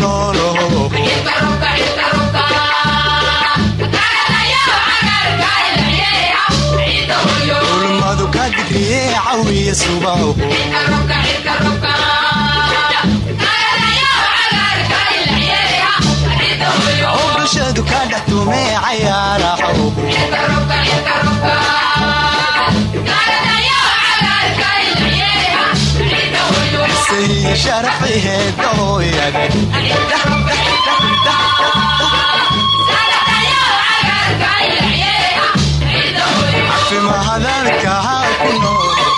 noolo ulmadu ka digriye cawiya subaho bulshadu ka dhex tume cayaaraho sharafheedooyade cafimahadalkaha ku nool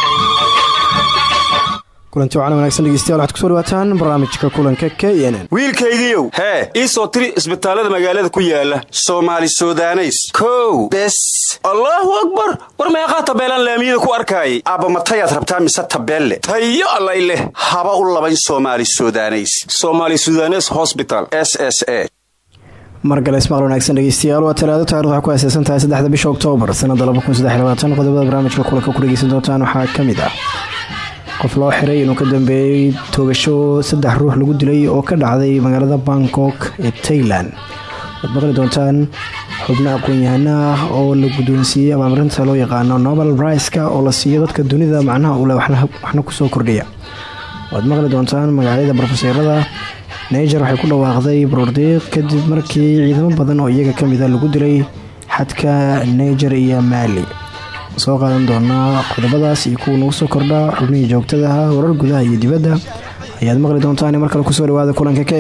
kulanti wacan wanagsan dhegeystayaal waxad ku soo dhawaataan barnaamijka kulanka k n n. Wiilkaygiiow hee ii soo tiri isbitaallada magaalada ku yaalla soomaali sudaneys. Kow bes. Allaahu akbar war meeqaa tabeelaan laamiyada ku arkaayay aabba matayaad rabtaa mise tabeelle? Tayo allay leh haba u labayn soomaali sudaneys. Somaali sudanes hosbital s s h margale ismaqal wanaagsan dhegeystayaal waa talaado taarikh waxay ku aaseysan tahay saddexda bisha oktoobar sanada qodobada barnaamijka kulanka ku dhegeysan doontaan waxaa ka mid ah qof loo xiray inuu ka dambeeyey toogasho saddex ruux lagu dilay oo ka dhacday magaalada bangkok ee tailand waad maqli doontaan xubno aqoon-yahano ah oo la guddoonsiiyey amaamarinta loo yaqaano nobel briska oo la siiyo dadka dunida macnaha ule waxna ku soo kordhiya. Waad maqli doontaan magaalada brofeseerada niger waxay ku dhawaaqday baroordiiq kadib markii ciidamo badan oo iyaga kamida ah lagu dilay xadka niger iyo maali soo qaadan doonaa qodobadaas iyo kuwa nagu soo kordha xubnihii joogtada ahaa warar gudaha iyo dibadda. Ayaad maqli doontaan mar kale ku soo dhawaada kulanka ka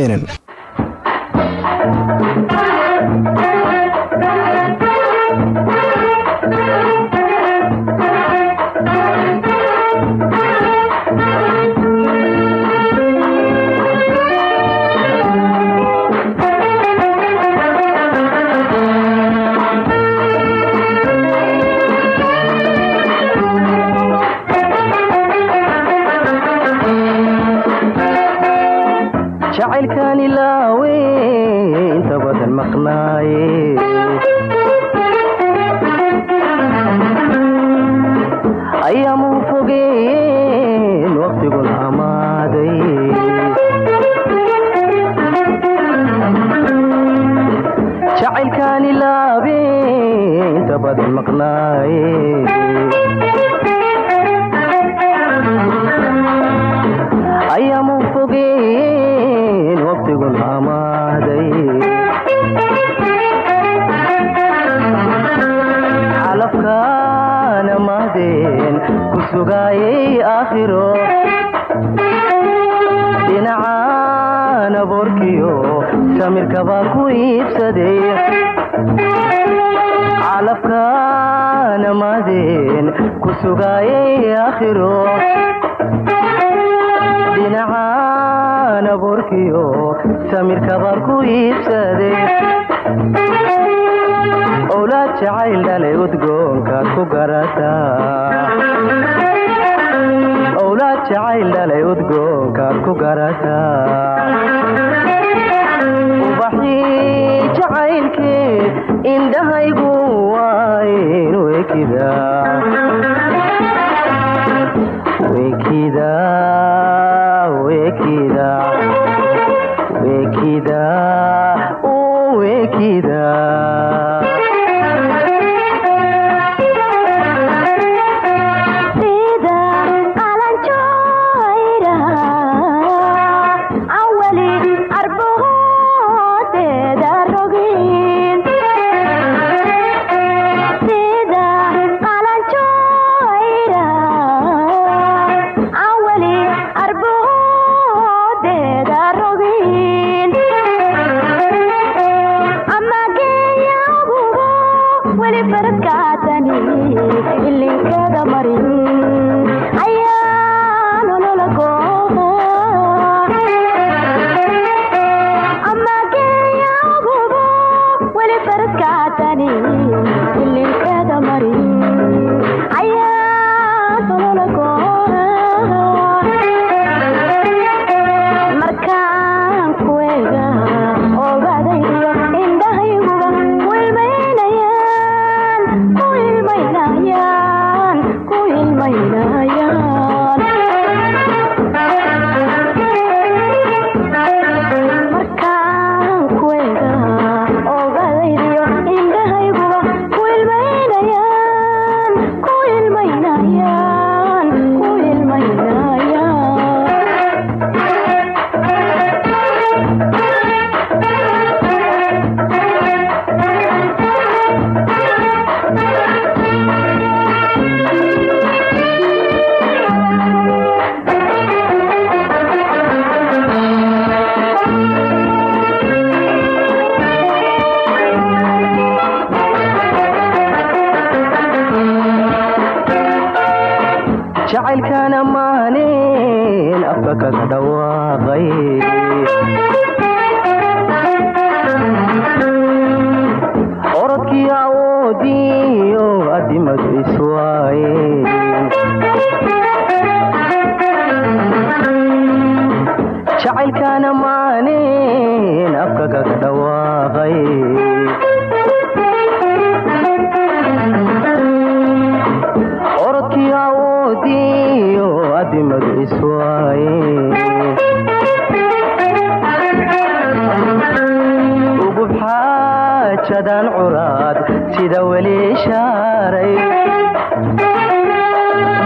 ugub xaajadan curaad sida weli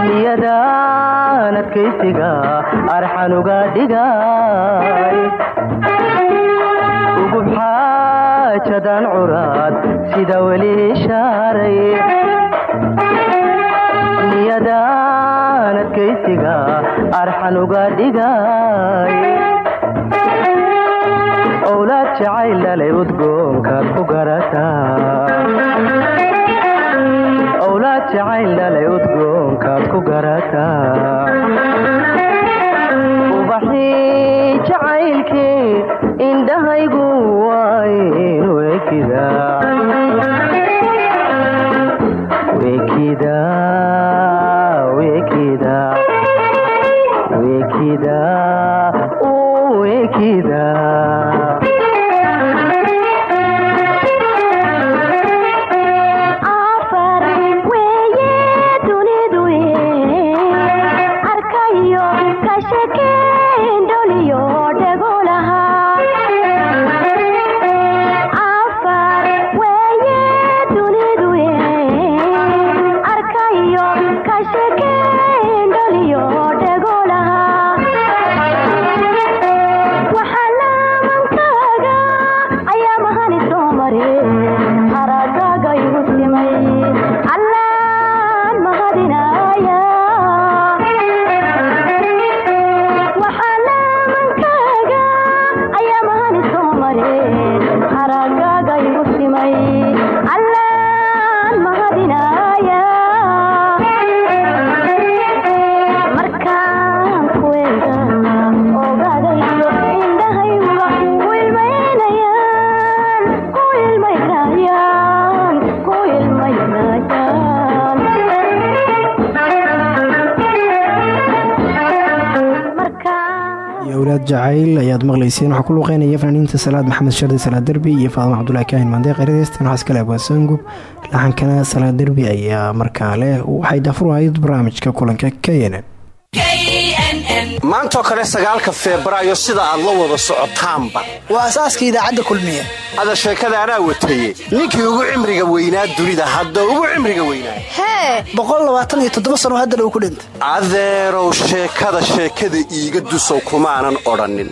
niyadaan adkaysiga arxan uga dhigay ugub xaajadan curaad sida weli arxan uga dhigay owlaad jacayl udgoonkaad ku garataa ubaxii jacaylkii indhahaygu waaynu ekidaa wekida wekida wekida afar awlaad jacayl ayaad maqlayseen waxaa ku luuqeynaya fanaaniinta salaad maxamed shardi salaad derbi iyo faadimo cabdulahi kaahin maandeeq eredeystan waxaa iskale abwaansaangub laxankana salaad derbi ayaa markaa leh. Waxay daafurahayd barnaamijka kulanka knn maantoo kale sagaalka febraayo sida aad la wada socotaanba. Waa asaaska idaacadda kulmiye. Ada sheekada anaa wataye ninkii ugu cimriga weynaa dunida hadda ugu cimriga weynaa. Hee! Sano haddana uu ku dhintay. Adeerow sheekada sheekada iiga dusow kumaanan odhannin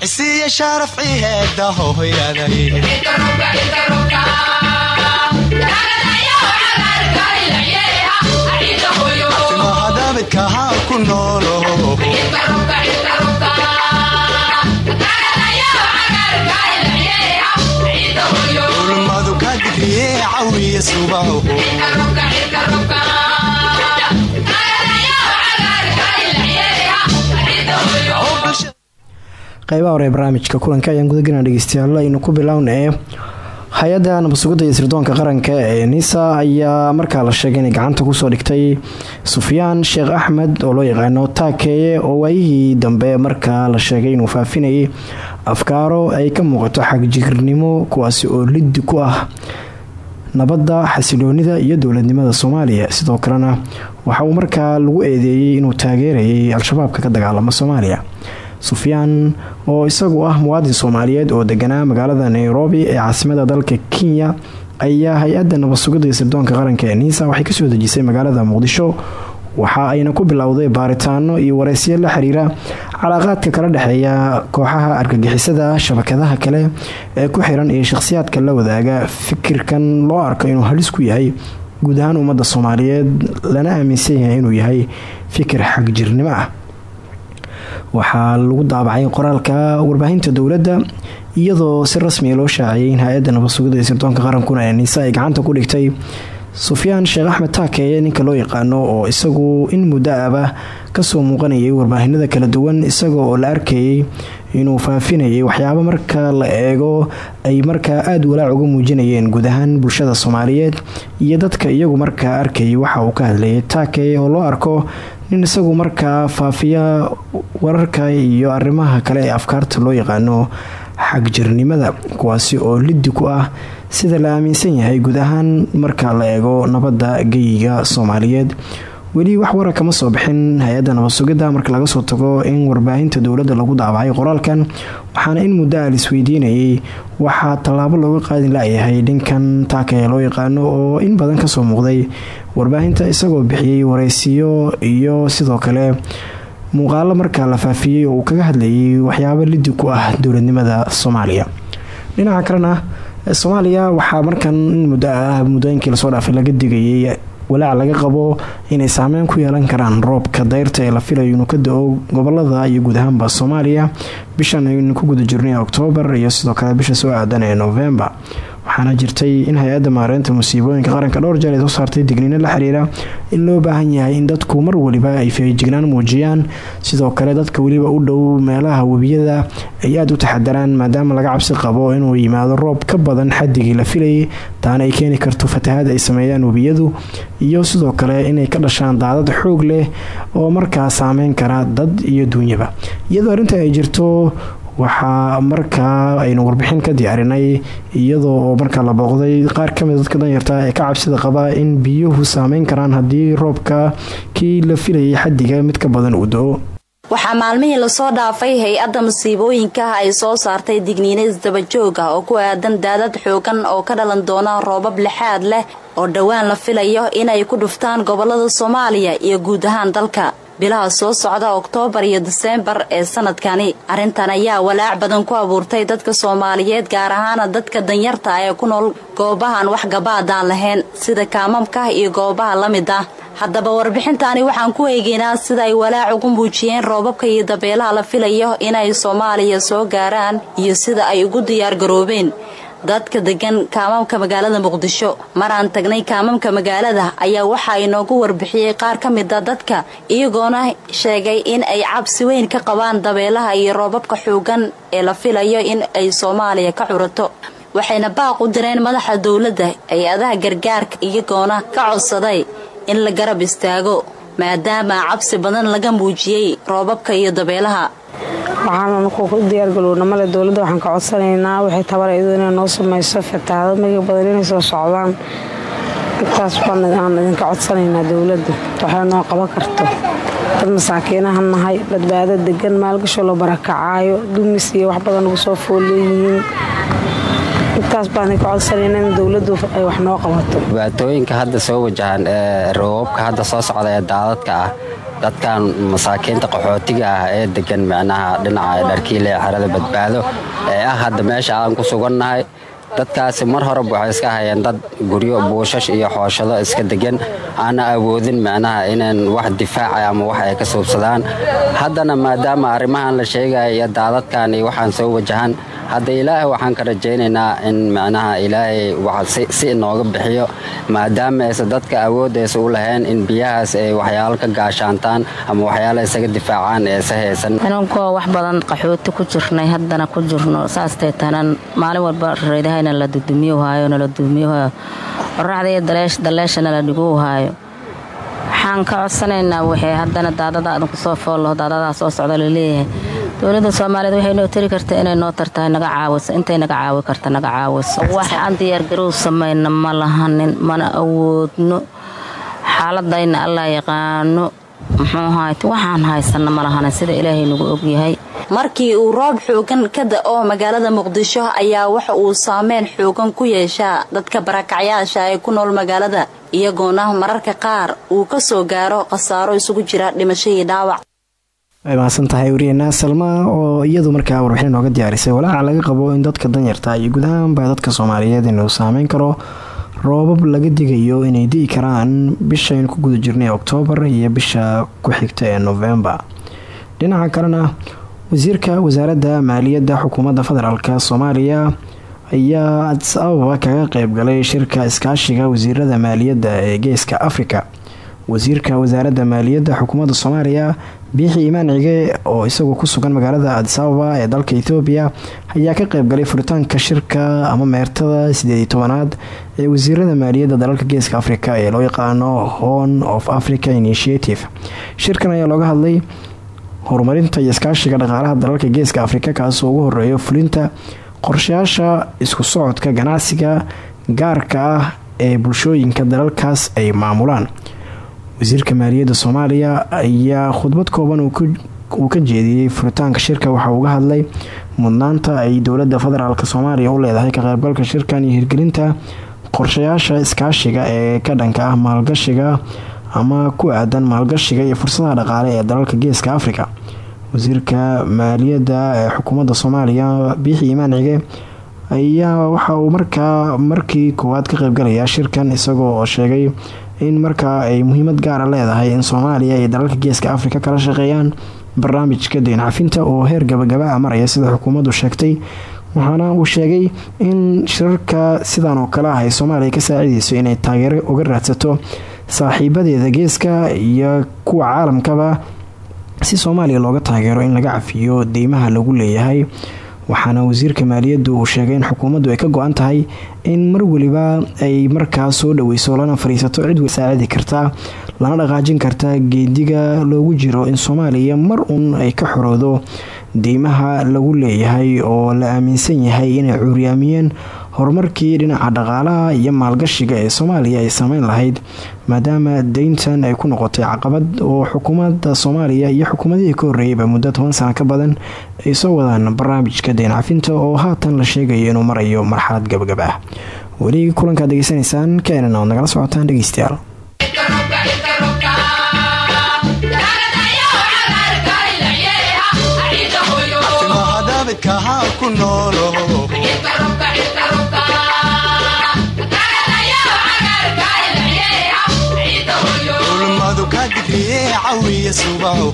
cisiiya shaarafcii heeda hooyaday timahadabidkahaa ku noolo ulmadu ka digriye cawiya subaho qaybaha hore ee barnaamijka kulanka ayaan gudagelina dhegeystayaal aynu ku bilowna ee hay'adda nabadsugidda sirdoonka qaranka ee nisa ayaa markaa la sheegay inay gacanta ku soo dhigtay sufyaan sheekh axmed oo loo yaqaano taakeeye oo waayihii dambe markaa la sheegay inuu faafinayay afkaaro ay ka muuqato xagjirnimo kuwaasi oo liddi ku ah nabadda xasiloonida iyo dowladnimada soomaaliya. Sidoo kalena waxa uu markaa lagu eedeeyey inuu taageerayay al-shabaabka ka dagaalama soomaaliya sufyaan oo isagu ah muwaadin soomaaliyeed oo deganaa magaalada nairobi ee caasimada dalka kenya ayaa hay'adda iyo sirdoonka qaranka ee niisa. Waxay ka soo dejisay magaalada muqdisho. Waxa ayna ku bilowday baaritaano iyo wareysyo la xiriira calaaqaadka kala dhexeeya kooxaha argagixisada shabakadaha kale ee ku xiran iyo shakhsiyaadka la wadaaga. Fikirkan loo arko inuu halis ku yahay guud ahaan ummadda soomaaliyeed lana aaminsan yahay inuu yahay fikir xagjirnimo ah waxaa lagu daabacay qoraalka warbaahinta dowladda iyadoo si rasmiya loo shaaciyay in hay'adda nabadsugida ee sirdoonka qarankuna ee niise ay gacanta ku dhigtay. Sufyaan sheekh axmed taakeeye ninka loo yaqaano oo isagu in muddo aba ka soo muuqanayay warbaahinada kala duwan isaga oo la arkayay inuu faafinayay waxyaabo marka la eego ay markaa aada walaac uga muujinayeen guud ahaan bulshada soomaaliyeed iyo dadka iyagu markaa arkayay waxa uu ka hadlayay. Taakeeye oo loo arko nin isagu markaa faafiya wararka iyo arrimaha kale ee afkaarta loo yaqaano xagjirnimada kuwaasi oo liddi ku ah sida la aaminsan yahay guud ahaan marka la eego nabadda geyiga soomaaliyeed weli wax wara kama soo bixin hay'adda nabad sugidda marka laga soo tago in warbaahinta dowladda lagu daabacay qoraalkan. Waxaana in muddo a laisweydiinayay waxaa tallaabo looga qaadi la-yahay dhinkan taakaya loo yaqaano oo in badan ka soo muuqday. Warbaahinta isagoo bixiyey wareysiyo iyo sidoo kale muuqaalo markaa la faafiyey oo uu kaga hadlayay waxyaabo liddi ku ah dowladnimada soomaaliya. Dhinaca kalena soomaaliya waxaa markan in muddo ah muddooyinkii la soo dhaafay laga digayay walaac laga qabo inay saameyn ku yeelan karaan roobka. Dayrta ee la filayo inuu ka da'o gobollada iyo guud ahaanba soomaaliya bishan aynu ku guda jirnay oktoobar iyo sidoo kale bisha soo aadan ee novembar waxaana jirtay in hay'adda maareynta musiibooyinka qaranka dhowr jeer ay soo saartay digniino la xiriira in loo baahan yahay in dadku mar waliba ay feejignaan muujiyaan. Sidoo kale dadka weliba u dhow meelaha webiyada ay aada u taxadaraan maadaama laga cabsi qabo inuu yimaado roob ka badan xadigii la filayay taana ay keeni karto fatahaad ay sameeyaan webiyadu iyo sidoo kale inay ka dhashaan daadad xoog leh oo markaa saameyn kara dad iyo duunyaba. Iyadoo arrinta ay jirto waxaa markaa aynu warbixin ka diyaarinay iyadoo oo markaa la booqday qaar ka mid dadka danyarta ee ka cabsida qaba in biyuhu saameyn karaan haddii roobka kii la filayay xadiga mid ka badan uu do-o waxaa maalmihii la soo dhaafay hay'adda musiibooyinka ay soo saartay digniino isdabajoog ah oo ku aadan daadad xoogan oo ka dhalan doona roobab lixaad leh oo dhowaan la filayo inay ku dhuftaan gobollada soomaaliya iyo guud ahaan dalka bilaha soo socda oktoobar iyo diseembar ee sanadkani. Arrintan ayaa walaac badan ku abuurtay dadka soomaaliyeed gaar ahaana dadka danyarta ee ku nool goobahan wax gabaadaan lahayn sida kaamamka iyo goobaha la mid ah. Haddaba warbixintaani waxaan ku eegeynaa sida ay walaac ugu muujiyeen roobabka iyo dabeelaha la filayo inay soomaaliya soo gaaraan iyo sida ay ugu diyaargaroobeen dadka degan kaamamka magaalada muqdisho maraan tagnay kaamamka magaalada ayaa waxaa inoogu warbixiyey qaar ka mida dadka iyagoona sheegay in ay cabsi weyn ka qabaan dabeelaha iyo roobabka xoogan ee la filayo in ay soomaaliya ka curato waxayna baaq u direen madaxa dowladda hay'adaha gargaarka iyagoona ka codsaday in la garab istaago maadaama cabsi badan laga muujiyey roobabka iyo dabeelaha. Waxaan u diyaargalowna male dowladda waxaan ka codsanaynaa waxay tabaraydu inay noo samayso fatahaado. Miga badan inay soo socdaan intaas baan aan idinka codsanaynaa dowladda. Waxay noo qaban karto dad masaakiinaha nahay badbaado degan maalgasho loo barakacaayo dumis iyo wax badan ugu soo foolleeyihiin intaas baan idinka codsanayna in ay wax noo qabato. Dhibaatooyinka hadda soo wajahan ee roobabka hadda soo socda ee daadadka ah dadkan masaakiinta qaxootiga ah ee degan micnaha dhinaca dharkiile xerada badbaado ee ah hadda meesha aan ku sugannahay dadkaasi mar horeba waxay iska hayeen dad guryo buushash iyo xooshado iska degan aana awoodin micnaha inaan wax difaaca ama wax ay ka suubsadaan haddana maadaama arrimahan la sheegaya iyo daadadkan iyo waxaan soo wajahan. Hadda ilaahay waxaan ka rajaynaynaa in micnaha ilaahay si inooga bixiyo. Maadaama aysa dadka awoodaysa u lahayn in biyahaas ay waxyaalo ka gaashaantaan ama waxyaalo isaga difaacaan eesa haysan. Inankoo wax badan qaxooti ku jirnay haddana ku jirno. Saastay tanan maalin walba reedahayna la dudumiyohaayo nala dudumiyohaayo qoraxda iyo daleeshana la dhiguuhaayo waxaan ka codsanaynaa waxay haddana daadada adanku soo foollo daadadaa soo socda la leeyahay dowladda soomaaliyeed waxay noo tari karta inay noo tartahay naga caawiso intay naga caawi karta naga caawiso. Wax aan diyaargarow samayna ma lahanin mana awoodno. Xaaladayna allaa yaqaano muxuu ahaayt waxaan haysana ma lahanin sida ilaahay nagu ogyahay markii uu roob xoogan ka da'o magaalada muqdisho ayaa waxa uu saameyn xoogan ku yeeshaa dadka barakacyaasha ee ku nool magaalada iyagoona mararka qaar uu ka soo gaaro khasaaro isugu jira dhimasho iyo dhaawac. Way mahadsan tahay wariyeena salma oo iyadu markaa warbixin nooga diyaarisay. Walaaca laga qabo in dadka danyarta iyo guud ahaanba dadka soomaaliyeed inuu saameyn karo roobab laga digayo inay di'i karaan bishaynu ku guda jirnay oktoobar iyo bisha ku xigta ee novembar dhinaca kalena wasiirka wasaaradda maaliyadda xukuumadda federaalk soomaaliya ayaa adis ababa kaga qeybgalay shirka iskaashiga wasiirada maaliyadda ee geeska afrika wasiirka wasaaradda maaliyadda xukuumadda soomaaliya biixi imaan cige oo isagoo ku sugan magaalada adis ababa ee dalka ethoobiya ayaa ka qeybgalay furitaanka shirka ama meertada sideed tobanaad ee wasiirada maaliyadda dalalka geeska afrika ee loo yaqaano horn of africa initiative. Shirkan ayaa looga hadlay horumarinta iyo iskaashiga dhaqaalaha dalalka geeska afrika kaasoo ugu horeeyo fulinta qorshayaasha isku socodka ganacsiga gaarka ah ee bulshooyinka dalalkaas ay maamulaan wasiirka maaliyadda soomaaliya ayaa khudbad kooban uu ka jeediyey furitaanka shirka. Waxa uga hadlay mudnaanta ay dowladda federaalk soomaaliya u leedahay ka qaybgalka shirkan iyo hirgelinta qorshayaasha iskaashiga ee ka dhanka ah maalgashiga ama ku aadan maalgashiga iyo fursadaha dhaqaale ee dalalka geeska afrika. Wasiirka maaliyadda ee xukuumadda soomaaliya biixi imaan cige ayaa waxa uu markaa markii koowaad ka qeybgalayaa shirkan isagoo oo sheegay in markaa ay muhiimad gaara leedahay in soomaaliya iyo dalalka geeska afrika kala shaqeeyaan barnaamijka deyn cafinta oo heer gabagaba a maraya sida xukuumaddu sheegtay. Waxaana uu sheegay in shirarka sidan oo kale ah soomaaliya ka saacideyso inay taageero uga raadsato saaxiibadeeda geeska iyo kuwa caalamkaba si soomaaliya looga taageero in laga cafiyo deymaha lagu leeyahay waxaana wasiirka maaliyaddu uu sheegay in xukuumaddu ay ka go-an tahay in mar weliba ay markaa soo dhaweyso lana fadhiisato cid saacidi karta lana dhaqaajin karta geediga loogu jiro in soomaaliya mar uun ay ka xoroodo deymaha lagu leeyahay oo la aaminsan yahay inay cuuryaamiyeen horumarkii dhinaca dhaqaalaha iyo maalgashiga ee soomaaliya ay sameyn lahayd maadaama deyntan ay ku noqotay caqabad oo xukuumadda soomaaliya iyo xukuumadihii ka horreeyayba muddo toban sano ka badan ay soo wadaan barnaamijka deyn cafinta oo haatan la sheegayo inuu marayo marxalad gabagab ah weli kulankaad degeysanaysaan keenan oad nagala socotaan dhegeystayaal cawiya subaho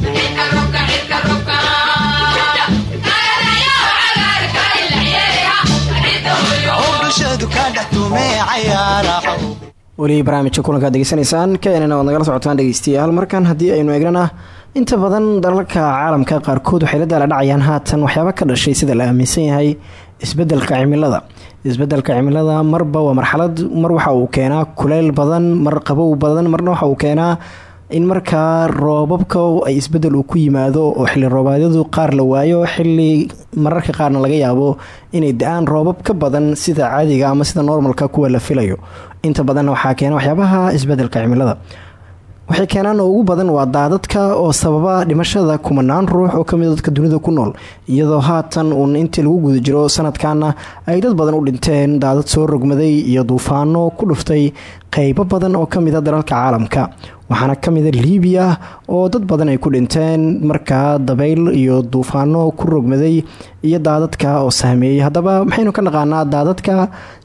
weli barnaamijka kulankaad degeysanaysaan keenana waad nagala socotaan dhegeystayaal markan haddii aynu eegnana inta badan dalalka caalamka qaarkood waxay la daala dhacayaan haatan waxyaaba ka dhashay sida la aaminsan yahay isbeddelka cimilada. Isbedelka cimilada marba waa marxalad mar waxa uu keenaa kuleyl badan mar qabow badan marna waxa uu keenaa in markaa roobabka ay isbeddel uu ku yimaado oo xilli roobaadyadu qaar la waayo xili mararka qaarna laga yaabo inay da'aan roobab ka badan sida caadiga ama sida normalka kuwa la filayo. Inta badanna waxaa keena waxyaabaha isbeddelka cimilada waxay keenaan oo ugu badan waa daadadka oo sababa dhimashada kumanaan ruux oo ka mid dadka dunida ku nool iyadoo haatan uun intii lagu guda jiro sanadkana ay dad badan u dhinteen daadad soo rogmaday iyo duufaano ku dhuftay qeybo badan oo kamida dalalka caalamka. Waxaana kamida liibiya oo dad badan ay ku dhinteen markaa dabayl iyo duufaano ku rogmaday iyo daadadka oo saameeyey. Haddaba maxaynu ka naqaanaa daadadka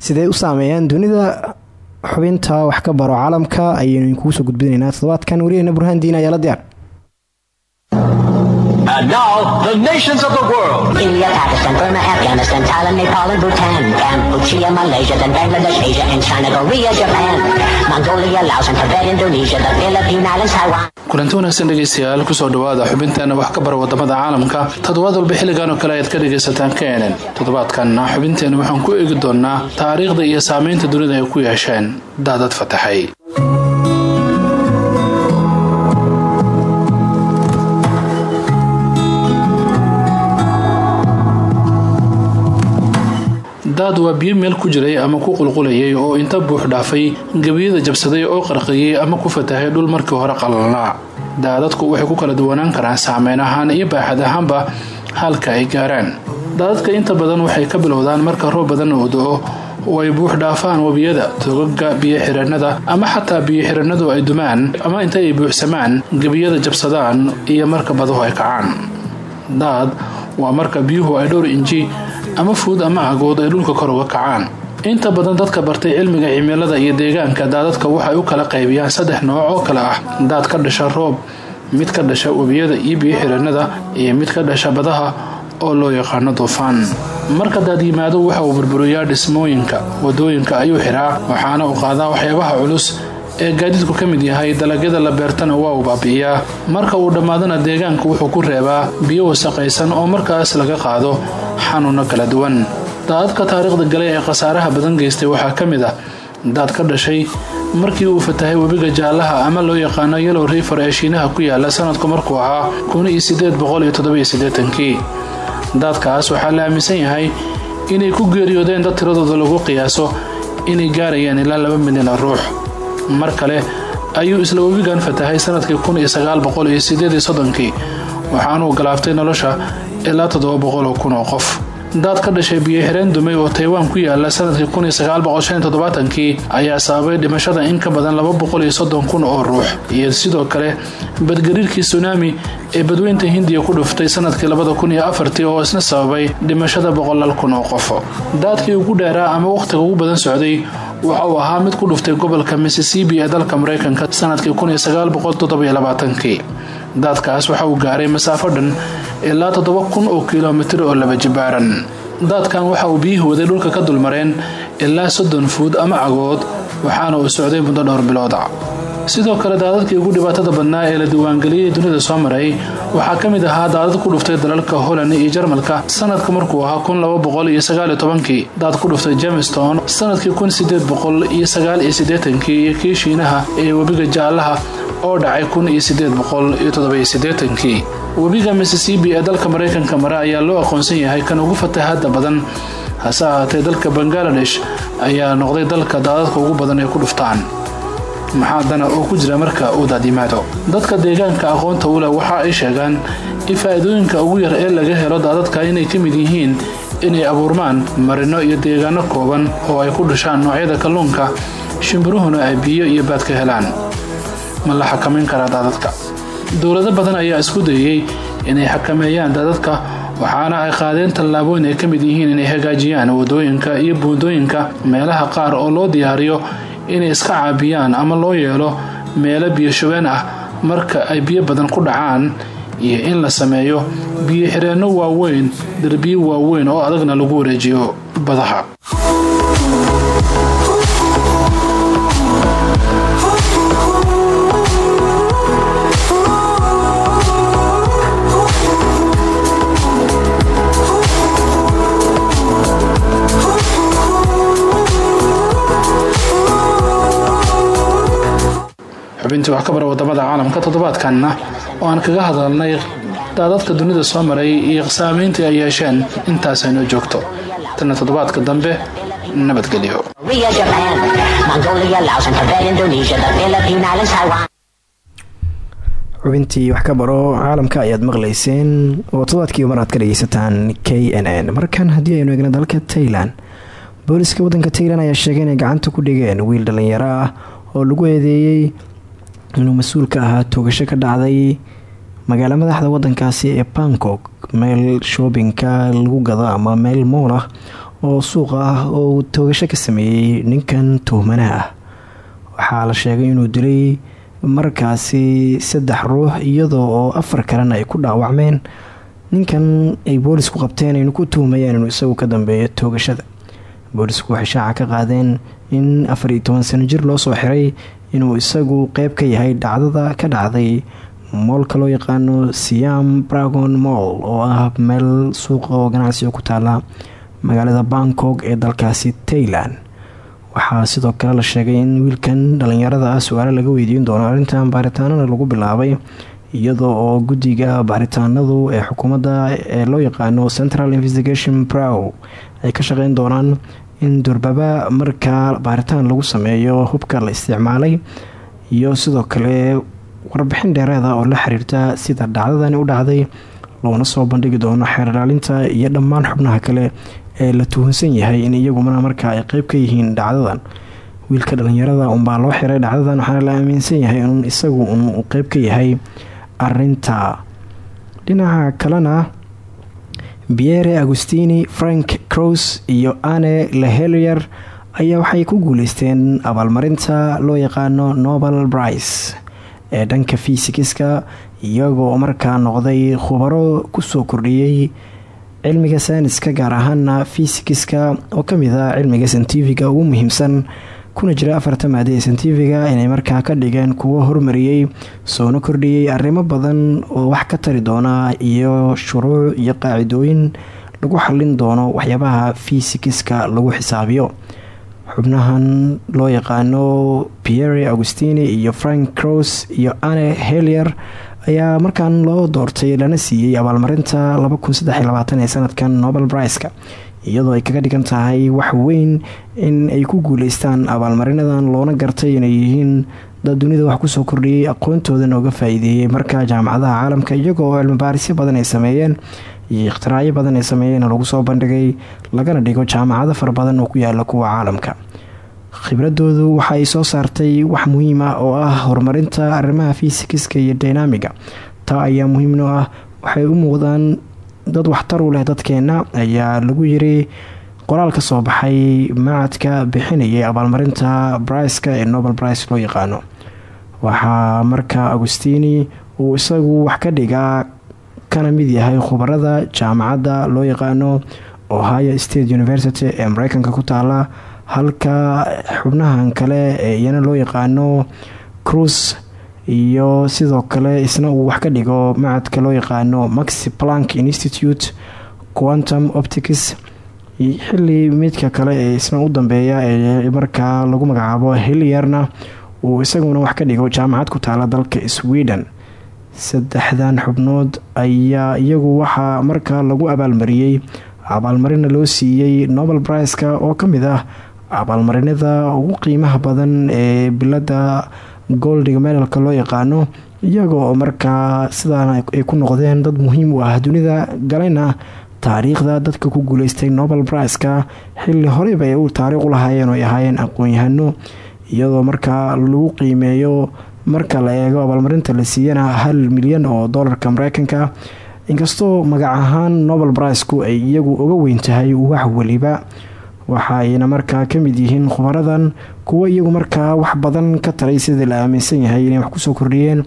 sidee u saameeyaan dunida xubinta wax ka baro caalamka ayaynu idinkugu soo gudbinaynaa toddobaadkan wariyahena burhaan diin ayaa la diyaar And now, the nations of the world. India, Pakistan, Burma, Afghanistan, Thailand, Nepal, and Bhutan, Cambodia, Malaysia, then Bangladesh, Asia, and China, Korea, Japan, Mongolia, Laos, and Tibet, Indonesia, the Philippine Islands, Taiwan. kulanti wanaagsan dhegeystayaal ku soo dhawaada xubinteena wax ka bara waddamada caalamka. Toddobaad walba xilligan oo kale ayaad ka dhegaysataan kenen toddobaadkanna xubinteena waxaan ku eegi doonaa taariikhda iyo saameynta dunida ay ku yeesheen. Daadad fataxay daad waa biyo meel ku jiray ama ku qulqulayay oo inta buux dhaafay gebiyada jabsaday oo qarqiyey ama ku fatahay dhul markii hore qalalnaa daadadku waxay ku kala duwanaan karaan saameyn ahaan iyo baaxad ahaanba halka ay gaaraan. Daadadka inta badan waxay ka bilowdaan marka roob badan uu do-o oo ay buux dhaafaan webiyada togaga biyo-xireenada ama xataa biyo-xireenadu ay dumaan ama inta ay buuxsamaan gebiyada jabsadaan iyo marka baduhu ay kacaan. Daad waa marka biyuhu ay dhowr inji ama fuud ama cagood ay dhulka kor uga kacaan. Inta badan dadka bartay cilmiga cimilada iyo deegaanka daadadka waxay u kala qaybiyaan saddex nooc oo kale ah. Daad ka dhasha roob mid ka dhasha webiyada iyo biyo-xireenada iyo mid ka dhasha badaha oo loo yaqaano duufaan marka daad yimaado waxa uu burburiyaa dhismooyinka waddooyinka ayuu xiraa waxaana uu qaadaa waxyaabaha culus ee gaadiidku ka mid yahay dalagyada la beertana waa uu baabi'iyaa marka uu dhammaadana deegaanku wuxuu ku reebaa biyo wasaqaysan oo markaas laga qaado xanuuno kala duwan. Daadadka taariikhda galay ee khasaaraha badan geystay waxaa ka mid ah daad ka dhashay markii uu fatahay webiga jaallaha ama loo yaqaano yalow riifor ee shiinaha ku yaalla sanadku markuu ahaa kii daadkaas waxaa la aaminsan yahay inay ku geeriyoodeen dad tiradooda lagu qiyaaso inay gaarayaan ilaa laba milyan oo ruux mar kale ayuu isla webigan fatahay sannadkii kii waxaanuu galaaftay nolosha ilaa oo kun oo qof. Daad ka dhashay biyo-xireen dumay oo taywaan ku yaalla sannadkii kii ayaa sababay dhimashada in ka badan kun oo ruux. Iyo sidoo kale badgariirkii sunaami ee badweynta hindiya ku dhuftay sannadkii oo isna sababay dhimashada boqolaal kun oo qof. Daadkii ugu dheeraa ama wakhtiga ugu badan socday waxa uu ahaa mid ku dhuftay gobolka missisibi ee dalka mareykanka sannadkii kii daadkaas waxa uu gaaray masaafo dhan ilaa toddoba kun oo kilomitir oo laba jibaaran. Daadkan waxa uu biyihii waday dhulka ka dulmareen ilaa soddon fuud ama cagood waxaana uu socday muddo dhowr bilooda sidoo kale daadadkii ugu dhibaatada badnaa ee la diiwaangeliyey dunida soo maray waxaa ka mid ahaa daadad ku dhuftay dalalka holland iyo jarmalka. Sanadka markuu ahaa kii daad ku dhuftay jamestown. Sanadkii iyo kii shiinaha ee webiga jaallaha oo dhacay kii webiga missisibi ee dalka mareykanka mare ayaa loo aqoonsan yahay kan ugu fatahada badan. Hase ahaatee dalka bangaladesh ayaa noqday dalka daadadka ugu badan ay ku dhuftaan maxaa dana oo ku jira marka uu daad yimaado dadka deegaanka aqoonta u leh waxa ay sheegaan in faa'iidooyinka ugu yar ee laga helo daadadka inay ka mid yihiin inay abuurmaan marino iyo deegaano kooban oo ay ku dhashaan noocyada kalluunka shimbiruhuna ay biyo iyo baad ka helaan. Ma la xakamayn karaa daadadka? Dowlado badan ayaa isku dayey inay xakameeyaan daadadka waxaana ay qaadeen tallaabooyin ay ka mid yihiin inay hagaajiyaan waddooyinka iyo buundooyinka meelaha qaar oo loo diyaariyo inay iska caabiyaan ama loo yeelo meelo biyo shubeen ah marka ay biyo badan ku dhacaan iyo in la sameeyo biyo xireenno waaweyn derbiyo waaweyn oo adagna lagu wareejiyo badaha xubintii wax ka bara waddamada caalamka toddobaadkanna oo aan kaga hadalnay daadadka dunida soo maray iyo saameyntii ay yeesheen intaas aynoo joogto. Tana toddobaadka dambe nabadgelyo xubintii wax ka baro caalamka ayaad maqlayseen oo toddobaadkii mar ka dhageysataan k n markan haddii aynu eegna dalka tailan booliska wadanka tailan ayaa sheegay inay gacanta ku dhigeen wiil dhalinyaro ah oo lagu eedeeyey inuu mas'uul ka ahaa toogasho ka dhacday magaalo madaxda wadankaasi ee bangkok meel shoobinka lagu gado ama meel mool ah oo suuq ah oo toogasho ka sameeyey ninkan tuhmanaha ah. Waxaa la sheegay inuu dilay markaasi saddex ruux iyadoo oo afar kalena ay ku dhaawacmeen. Ninkan ay boolisku qabteen aynu ku tuhmayeen inuu isagu ka dambeeyo toogashada boolisku waxay shaaca ka qaadeen in afar iyo toban sano jir loo soo xiray inuu isagu qeyb ka yahay dhacdada ka dhacday moolka loo yaqaano siam bragon moll oo ah meel suuqa oo ganacsiga ku taala magaalada bangkok ee dalkaasi tailan waxaa sidoo kale la sheegay in wiilkan dhalinyarada ah su'aalo laga weydiin doono arrintan baaritaanana lagu bilaabay iyadoo oo guddiga baaritaanadu ee xukuumadda ee loo yaqaano central investigation brow ay ka shaqeyn doonaan in durbaba markaa baaritaan lagu sameeyo hubka la isticmaalay iyo sidoo kale warbixin dheereeda oo la xiriirta sida dhacdadani u dhacday loona soo bandhigi doono xeerlaalinta iyo dhammaan xubnaha kale ee la tuhunsan yahay in iyaguna markaa ay qeyb ka yihiin dhacdadan. Wiilka dhalinyarada unbaa loo xiray dhacdadan waxaana la aaminsan yahay in isagu un qeyb ka yahay arinta dhinaca kalena biere agustini frank crows iyo anne lehelier ayaa waxay ku guuleysteen abaalmarinta loo yaqaano nobel brice ee dhanka fiisikiska iyagoo markaa noqday khubaro ku soo kordhiyey cilmiga sayniska gaar ahaana fiisikiska oo ka mid ah cilmiga santifiga ugu muhiimsan kuna jira afarta maada ee santifiga inay markaa ka dhigeen kuwo hormariyey soona kordhiyey arrimo badan oo wax ka tari doona iyo shuruuc iyo qaacidooyin lagu xalin doono waxyaabaha fiisikiska lagu xisaabiyo. Xubnahan loo yaqaano pierre augustini iyo frank cross iyo anne helier ayaa markaan loo doortay lana siiyey abaalmarinta ee sanadkan nobel brice-ka iyadoo ay kaga dhigan tahay wax weyn in ay ku guuleystaan abaalmarinadan loona gartay inay yihiin dad dunida wax ku soo kordhiyey aqoontoodana uga faa-iideeyey marka jaamacadaha caalamka iyagoo cilmibaarisyo badan ay sameeyeen iyo ikhtiraacyo badan ay sameeyeen lagu soo bandhigay lagana dhigo jaamacado fara badan oo ku yaalla kuwa caalamka. Khibradoodu waxa soo saartay wax muhiim ah oo ah horumarinta arrimaha fiisikiska iyo dynamiga. Taa ayaa muhiimno ah waxay u muuqdaan dad waxtar u leh dadkeena ayaa lagu yiri qoraal ka soo baxay macadka bixinayay abaalmarinta brice-ka ee nobel brice loo yaqaano. Waxaa markaa agustini uu isagu wax ka dhigaa kana mid yahay khubarada jaamacadda loo yaqaano ohio state university ee mareykanka ku taala halka xubnahan kale ee iyana loo yaqaano cruise iyo sidoo kale isna uu wax ka dhigo macadka loo yaqaano maxi plank institute quantum optics. Xili midka kale ee isna u dambeeya ee markaa lagu magacaabo hiliyarna uu isaguna wax ka dhigo jaamacad ku taala dalka sweden. Saddexdan xubnood ayaa iyagu waxaa markaa lagu abaalmariyey abaalmarina loo siiyey nobel brice-ka oo ka mid ah abaalmarinada ugu qiimaha badan ee bilada goldiga medalka loo yaqaano iyaga oo markaa sidaan ay ku noqdeen dad muhiim u ah dunida galayna taariikhda dadka ku guuleystay nobel brice-ka xilli horeyba ay u taariikh u lahaayeen oo ay ahaayeen aqoon-yahano iyadoo markaa lagu qiimeeyo marka la eego abaalmarinta la siiyana hal milyan oo doolarka mareykanka inkastoo magac ahaan nobel brice-ku ay iyagu uga weyn tahay wax weliba waxaayna markaa ka mid yihiin khubaradan kuwo iyagu markaa wax badan ka taray sida la aaminsan yahay inay wax ku soo kordhiyeen.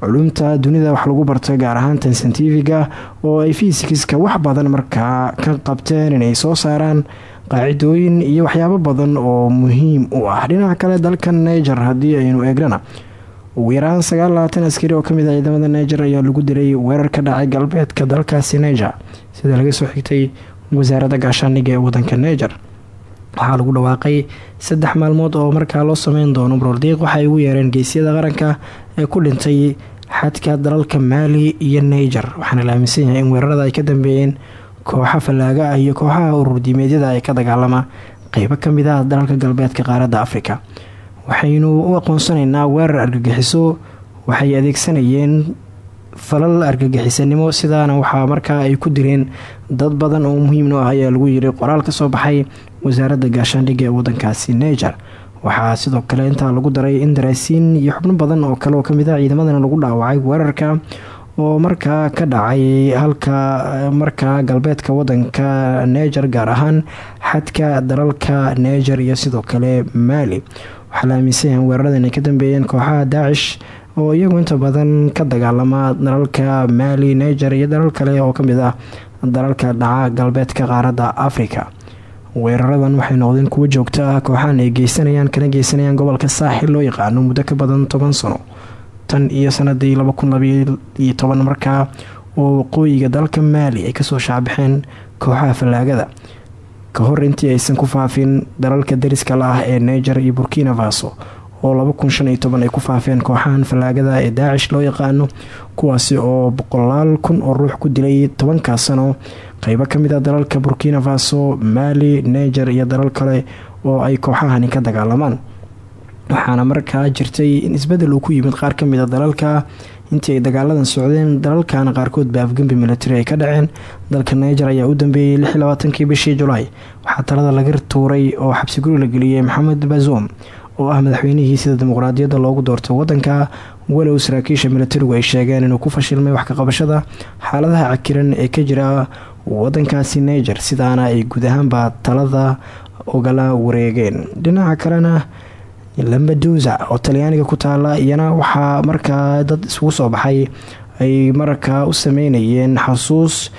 Culumta dunida wax lagu barto gaar ahaan tan santifiga oo ay fiisikiska wax badan markaa ka qabteen inay soo saaraan. Qaacidooyin iyo waxyaabo badan oo muhiim u ah dhinaca kale dalka niger haddii aynu eegnana. Ugu yaraan sagaallabaatan askari oo ka mid ah ciidamada niger ayaa lagu dilay weerar ka dhacay galbeedka dalkaasi niger. Sida laga soo xigtay wasaaradda gaashaaniga ee wadanka niger waxaa lagu dhawaaqay saddex maalmood oo markaa loo sameyn doono baroordiiq waxay ugu yeereen geesyada qaranka ee ku dhintay xadka dalalka maali iyo niger waxaana la aaminsan yahay in weerarada ay ka dambeeyeen kooxa fallaaga ah iyo kooxaha ururdiimeedyada ay ka dagaalama qeybo ka mid ah dalalka galbeedka qaaradda afrika. waxaynu u aqoonsanaynaa weerar argagixiso waxay adeegsanayeen falal argagixisanimo sidaana waxaa markaa ay ku direen dad badan oo muhiimno ah ayaa lagu yiri qoraal ka soo baxay wasaaradda gaashaandhigga ee wadankaasi niger. Waxaa sidoo kale intaa lagu daray in daraasiin iyo xubno badan oo kale oo ka mid ah ciidamadana lagu dhaawacay weerarka oo markaa ka dhacay halka markaa galbeedka wadanka niger gaar ahaan xadka dalalka niger iyo sidoo kale maali waxaa la aaminsan yahay weeraradan ay ka dambeeyeen kooxaha daacish oo iyagu inta badan ka dagaalama dalalka maali niger iyo dalal kale oo ka mid ah dalalka dhaca galbeedka qaaradda africa weeraradan waxay noqdeen kuwo joogto ah kooxahan ay geysanayaan kana geysanayaan gobolka saaxil loo yaqaano muddo ka badan toban sano. Tan iyo sanadii laba kun labaiyo toban markaa oo waqooyiga dalka maali ay ka soo shaacbaxeen kooxaha fallaagada. Ka hor intii aysan ku faafin dalalka dariska la ah ee niger iyo burkina faso oo laba kun shan iyo toban ay ku faafeen kooxahan fallaagada ee daacish loo yaqaano kuwaasi oo boqolaal kun oo ruux ku dilay tobankaa sano. Qeybo ka mid a dalalka burkina faso maali niger iyo dalal kale oo ay kooxahani ka dagaalamaan. Waxaana markaa jirtay in isbeddel uu ku yimid qaar ka mid a dalalka. Intii ay dagaaladan socdeen dalalkan qaarkood ba afgembi militari ay ka dhaceen. Dalka niger ayaa u dambeeyey kii bishii julaay. Waxaa talada laga tuuray oo xabsi guri la geliyey maxamed bazoum oo ah madaxweynihii sida dimuqraadiyadda loogu doortay wadanka walow saraakiisha militarigu ay sheegeen inuu ku fashilmay wax ka qabashada xaaladaha cakiran ee ka jira wadankaasi niger sidaana ay guud ahaanba talada ogala wareegeen. Dhinaca kalena lambadusa oo talyaaniga ku taala iyana waxaa markaa dad isugu soo baxay ay markaa u sameynayeen xasuus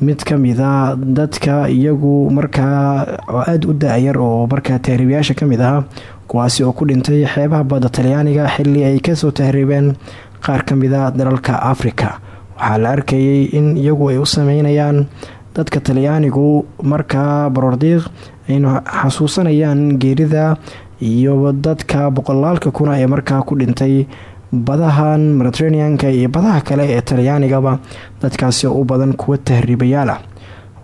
mid kamida dadka iyagu markaa aada u da-yar oo markaa tahriibayaasha ka mid ah kuwaasi oo ku dhintay xeebaha badda talyaaniga xili ay ka soo tahriibeen qaar kamida dalalka afrika. Waxaa la arkayay in iyagu ay u sameynayaan dadka talyaanigu markaa baroordiiq aynu xasuusanayaan geerida iyo dadka boqolaalka kuna ee markaa ku dhintay badahan mediteraneanka iyo badaha kale ee talyaanigaba dadkaasi oo u badan kuwa tahriibayaal ah.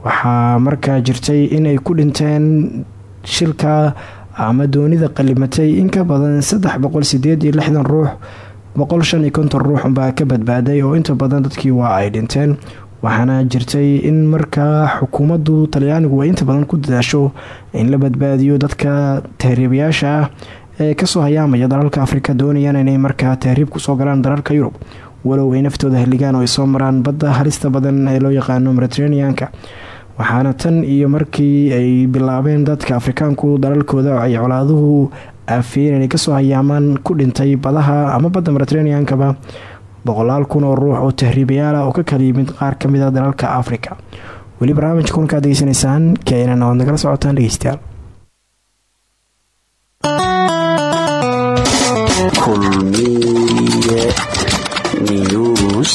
Waxaa markaa jirtay inay ku dhinteen shilka ama doonida qalimatay in ka badan saddex boqol sideed iyo lixdan ruux boqol shan iyo konton ruux unbaa ka badbaaday oo inta badan dadkii waa ay dhinteen. Waxaana jirtay in markaa xukuumaddu talyaanigu ay inta badan ku dadaasho in la badbaadiyo dadka tahriibayaasha ah ee ka soo hayaamaya dalalka afrika doonayaan inay markaa tahriib ku soo galaan dalalka yurub. Walow ay naftooda haligaan oo ay maraan badda halista badan ee loo yaqaano mediteraneanka waxaana tan iyo markii ay bilaabeen dadka afrikaanku dalalkooda ay colaaduhu aafiyeen inay ka soo hayaamaan ku dhintay badaha ama badda mediteraneankaba boqolaal kun oo ruux oo tahriibayaal ah oo ka kala yimid qaar ka mid a dalalka afrika. Weli barnaamijka kulankaad degeysanaysaan keenan oad nagala socotaan dhegeystayaal. Kulmiye news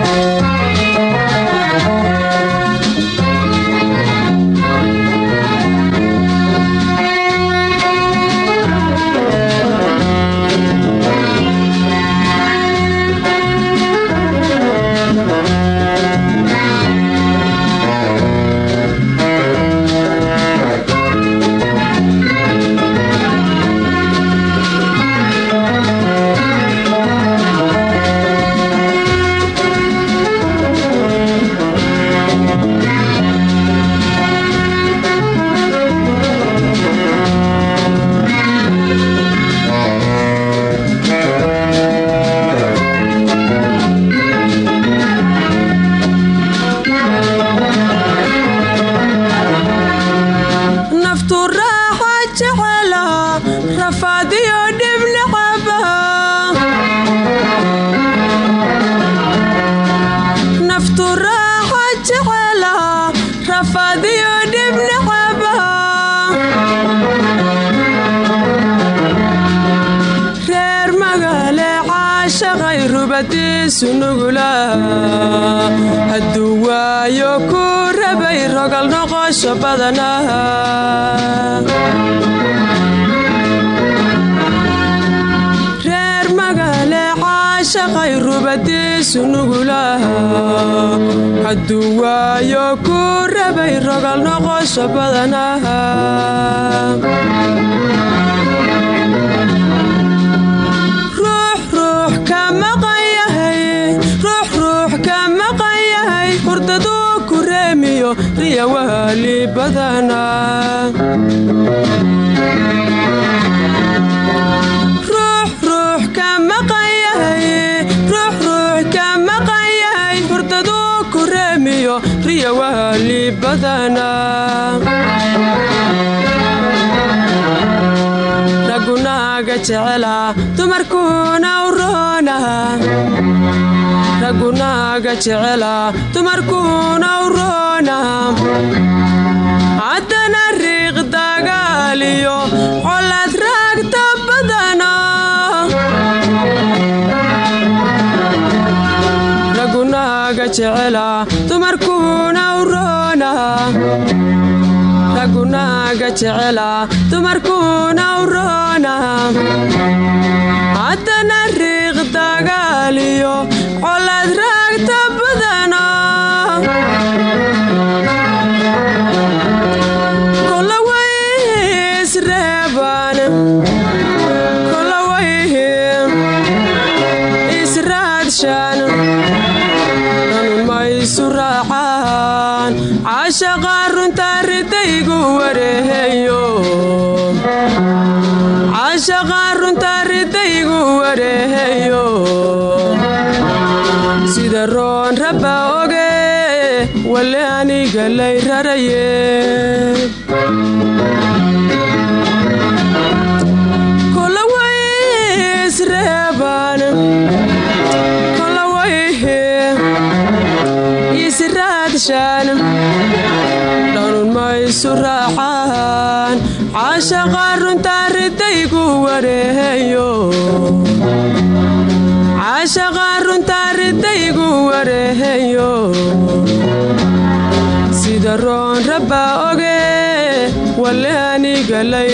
rubadiisu nugula hadduu waayo ku rabay rogal noqosho badanaha reer magaale caashaqay rubadiisu nugula hadduu waayo ku rabay rogal noqosho badanaha riya wahali badana ragunaaga jecela dumarkuuna u ragunaaga haddana riiq dagaaliyo colaad raagta badana ragunaaga jecela dumarkuuna u roona naaga jecela dumarkuuna u roona haddana riiq dagaaliyo colaad isu raacaan caashaqa runta ridaygu wareeheyo caashaqa runta ridaygu rabba oge wale aniga lay isu raacaan caashaqa runta ridaygu wareeheyo sida roon rabba oge wale aniga lay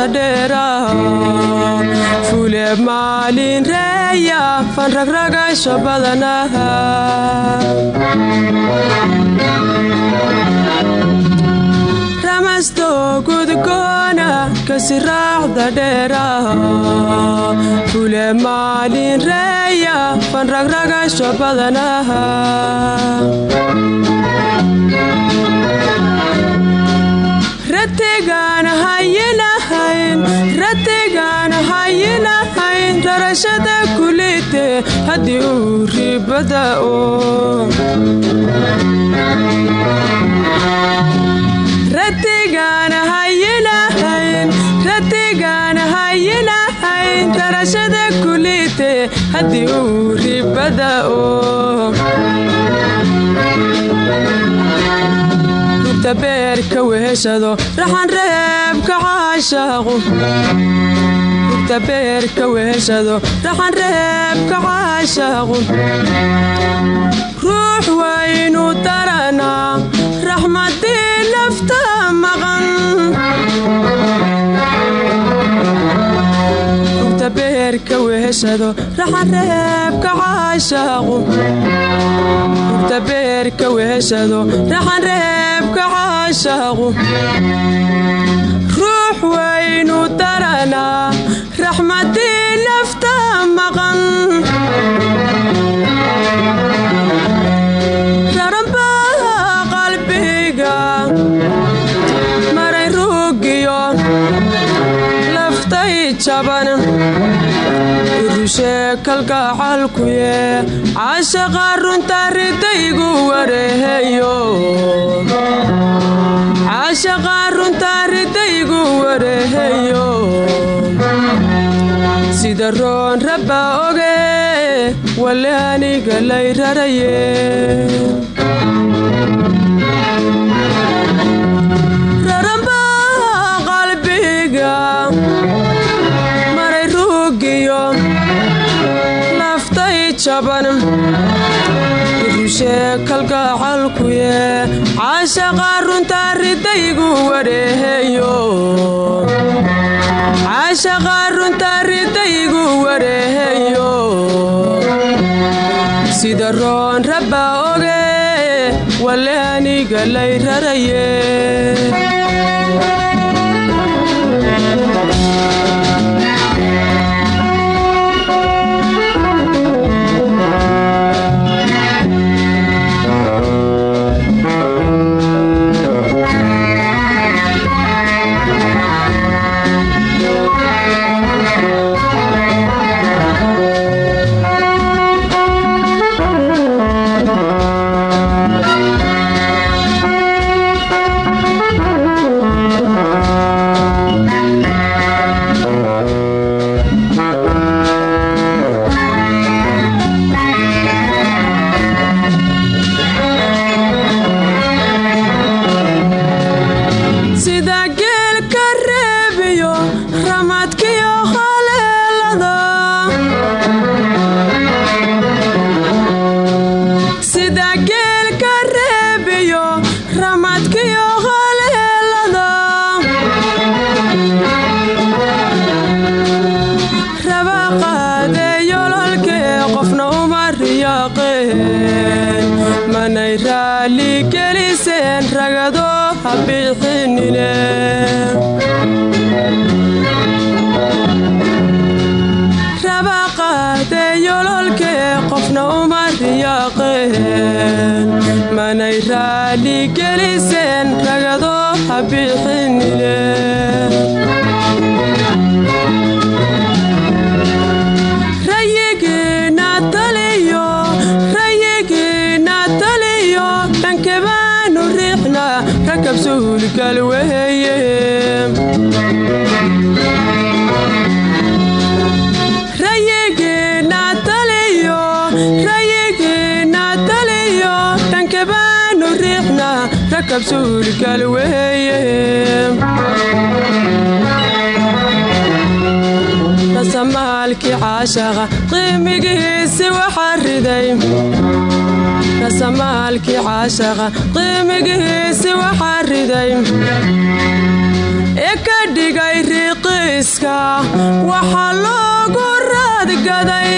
raacda dheera fule maalin reeya fanragragasho badanaha ramasto gudgoona kasi raacda dheera fule maalin reeya fanragragasho badanaha ratigaan hayinahayn ratigaan hayinahayn rarashada kulite haddii uu ribada rarashada kulite haddii uu ribada oo rugta beerka weheshado raxan reebka caashaaqu rugta beerka weheshado raxan reebka caashaaqu ruux waynu daranaa raxmadii nafta maqan rugta beerka weheshado raxan reebka caashaaqu rugta beerka weheshado raxan reebka caashaaqu ruux waynu daranaa raxmadii nafta maqan irushee kalgacalkuye caashaqa runta ridaygu wareeheyo. Caashaqa runta ridaygu wareeheyo. Sida roon rabba oge wale aniga lay raraye jaban irushee kalgacalkuye caashaqa runta ridaygu wareeheyo. Caashaqa runta ridaygu wareeheyo. Sida roon rab rabba oge wale aniga lay raraye rakab suulgal weeye rayigiina taliyo rayigiina taliyo dhankebaanu riixna rakab suulgal weeye rasamaalkii caashaqa qiimigihiisi waxaa riday rasamaalkii caashaqa qiimigihiisi waxaa riday. Ee ka dhigay riiqiiska waxaa loogu raadgaday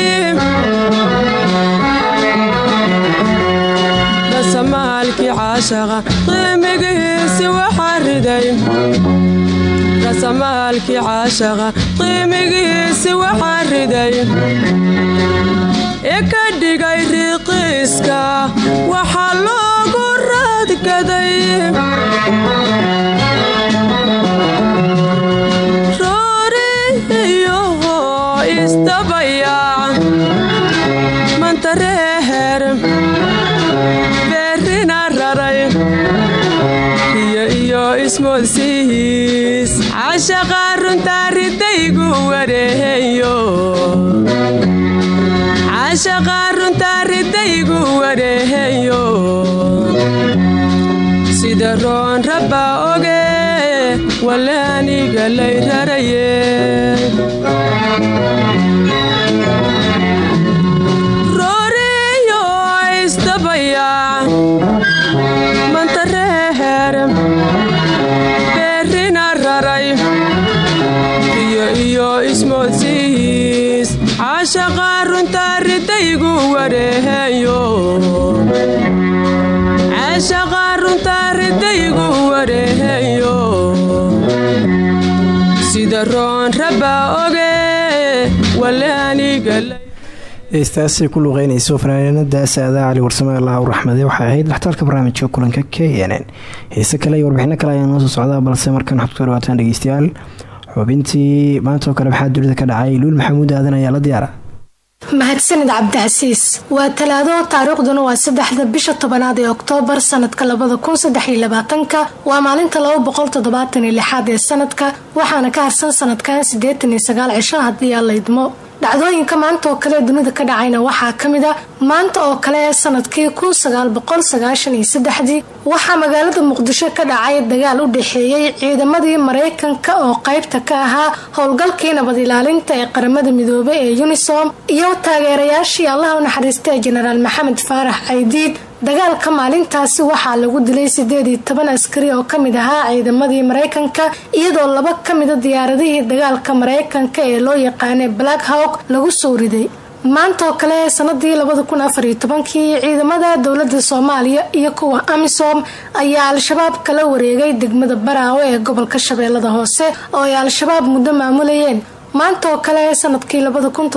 rasamaalkii caashaqa qiimigihiisi waxaa riday. Rasamaalkii caashaqa qiimigihiisi waxaa ee ka dhigay riiqiiska waxaa loogu raadgaday rooriyo isdabayaac mantareeher beerina raray. Iyo iyo ismoodsihiis cashaqa runtaa ridaygu wareeyo cashaqa runtaa ridaygu wareeyo sida roon rabba oge wale aniga lay raraye heestaasay ku luqeynayso fanaanada saada cali warsame allah raxmade waxay ahayd dhaxtaalka barnaamijka kulanka k n n. Kale iyo warbixino kale ayaa noo soo socdaa balse markan waxaad ku soo dhawaataan dhegeystayaal. Xubintii maantaoo kale maxaa dunida ka dhacay luul maxamuud aadan ayaa la diyaara mahadsanid cabdicasiis waa talaado taariikhduna waa saddexda bisha tobanaad ee oktoobar sanadka labada kun saddexiyo labaatanka waa maalinta laba boqol toddobaatan iyo lixaad ee sanadka waxaana ka harsan sanadkan siddeetan iyo sagaal cisho haddii aan la idmo dhacdooyinka maanta oo kale dunida ka dhacayna waxaa ka mid a maanta oo kale sannadkii kun sagaal waxaa magaalada muqdisho ka dhacay dagaal u dhexeeyey ciidamadii maraykanka oo qaybta ka ahaa howlgalkii nabad ilaalinta ee qaramada midoobay ee unisom iyo taageerayaashii allaha u naxariista ee jenaraal maxamed faarax caydiid dagaalka maalintaasi waxaa lagu dilay sideed iyo toban askari oo ka mid ahaa ciidamadii maraykanka iyadoo laba kamida diyaaradihii dagaalka maraykanka ee loo yaqaanay black hawk lagu soo riday. Maantaoo kale sanadii labada kun afar iyo ciidamada dowladda soomaaliya iyo kuwa amisom ayaa al-shabaab kala wareegay degmada baraawe ee gobolka shabeellada hoose oo ay al-shabaab muddo maamulayeen maanta oo kale sannadkii labada kun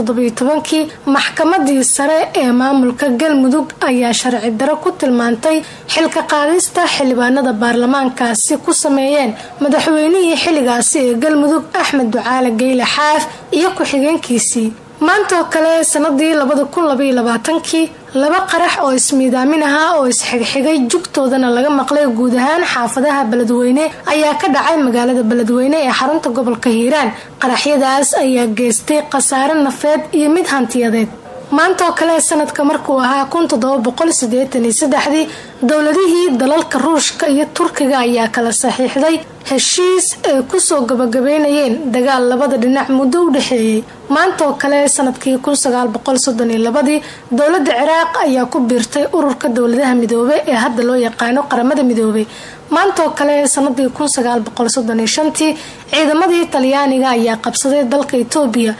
maxkamadii sare ee maamulka galmudug ayaa sharci daro ku tilmaantay xilka qaadista xildhibaanada baarlamaankaasi ku sameeyeen madaxweynihii xilligaasi ee galmudug axmed ducaale geyle xaaf iyo ku-xigeenkiisii maanta oo kale sanadii labada kun laba qarax oo ismiidaamin ahaa oo isxigxigay jugtoodana laga maqlay guud ahaan xaafadaha beledweyne ayaa ka dhacay magaalada beledweyne ee xarunta gobolka hiiraan. Qaraxyadaas ayaa geystay khasaare nafeed iyo mid hantiyadeed maanta oo kale sanadka markuu ahaa kun toddoba boqol sideetan iyo saddexdii dowladihii dalalka ruushka iyo turkiga ayaa kala saxiixday heshiis ay ku soo gabagabeynayeen dagaal labada dhinac muddo u dhexeeyey maanta oo kale sannadkii kun sagaal boqol soddon iyo labadii dowladda ciraaq ayaa ku biirtay ururka dowladaha midoobe ee hadda loo yaqaano qaramada midoobey maanta oo kale sanadii kun sagaal boqol soddon iyo shantii ciidamadii talyaaniga ayaa qabsaday dalka itoobiya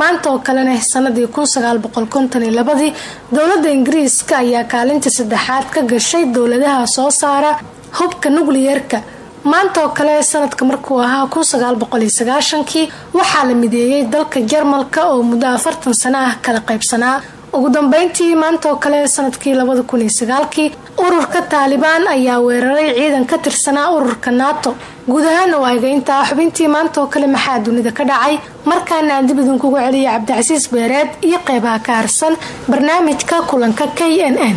maanta oo kalena sanadii kun sagaal boqol konton iyo labadii dowladda ingiriiska ayaa kaalinta saddexaad ka gashay dowladaha soo saara hubka nukliyerka maanta oo kale sanadka markuu ahaa kun sagaal boqol iyo sagaashankii waxaa la mideeyey dalka jarmalka oo muddo afartan sano ah kala qaybsanaa ugu dambeyntii maanta oo kale sannadkii labada kun ururka taalibaan ayaa weeraray ciidan ka tirsanaa ururka nato. Guud ahaana waa egeyntaa xubintii maanta oo kale maxaa dunida ka dhacay? Markaana aan dib celiyay cabdicasiis beereed iyo qeybaha ka harsan barnaamijka kulanka k n n.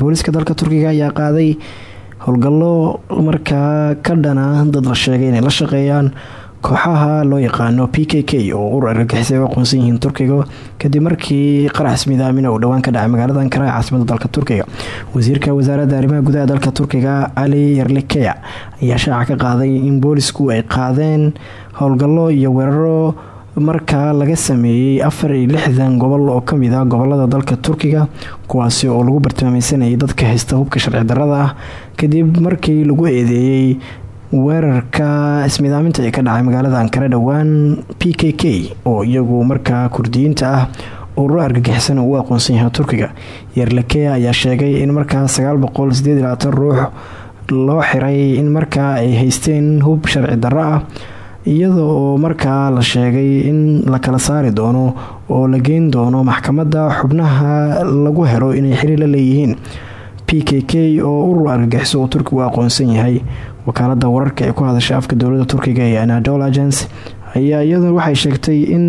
Booliska dalka turkiga ayaa qaaday howlgallo markaa ka dhana dad la sheegay inay la shaqeeyaan kooxaha loo yaqaano p k k oo urur argagixisay aqoonsan yihiin turkiga kadib markii qarax ismidaamina uu dhowaan ka dhacay magaalada ankara ee caasimada dalka turkiga. Wasiirka wasaaradda arrimaha gudaha dalka turkiga cali yarlikeya ayaa shaaca ka qaaday in boolisku ay qaadeen howlgallo iyo weeraro markaa laga sameeyey afar lixdan gobol oo ka mid ah gobollada dalka turkiga kuwaasi oo lagu bartilmaameysanayay dadka haysta hubka sharci darada ah kadib markii lagu eedeeyey weerarka ismidaaminta ee ka dhacay magaalada ankara dhowaan p k k oo iyagu markaa kurdiyiinta ah ururo argagixisan uu aqoonsan yahay turkiga. Yerlakea ayaa sheegay in markaa sagaal boqol sideed labaatan ruux loo xiray in markaa ay haysteen hub sharci darro ah iyada oo markaa la sheegay in la kala saari doono oo la geyn doono maxkamadda xubnaha lagu helo inay xiriir la leeyihiin. P k k oo urur argagixiso oo turkigu aqoonsan yahay wakaalada wararka ee ku hadasha afka dowladda turkiga ee anadol agence ayaa iyaduna waxay sheegtay in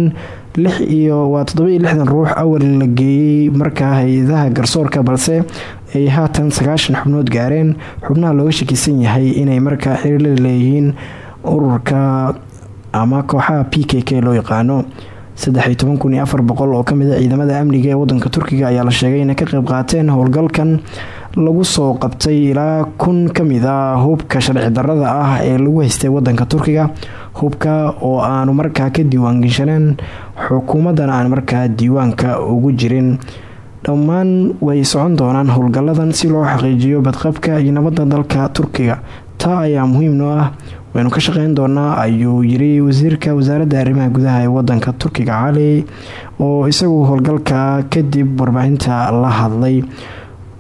lix iyo waa toddoba-iyo lixdan ruux awal la geeyey markaa hay'adaha garsoorka balse ay haatan sagaashan xubnood gaareen. Xubnaha looga shakisan yahay inay markaa xiriir la leeyihiin ururka ama kooxaha p k k loo yaqaano oo ka mid a ciidamada amniga ee wadanka turkiga ayaa la sheegay inay ka qayb qaateen howlgalkan lagu soo qabtay ilaa kun ka mid a hubka sharci darada ah ee lagu haystay wadanka turkiga hubka oo aanu markaa ka diiwaangeshaneen xukuumadan aan markaa diiwaanka ugu jirin. Dhammaan way socon doonaan howlgaladan si loo xaqiijiyo badqabka iyo nabadda dalka turkiga. Taa ayaa muhiim noo ah waynu ka shaqeyn doonaa ayuu yiri wasiirka wasaaradda arrimaha gudaha ee wadanka turkiga cali oo isagu howlgalka kadib warbaahinta la hadlay.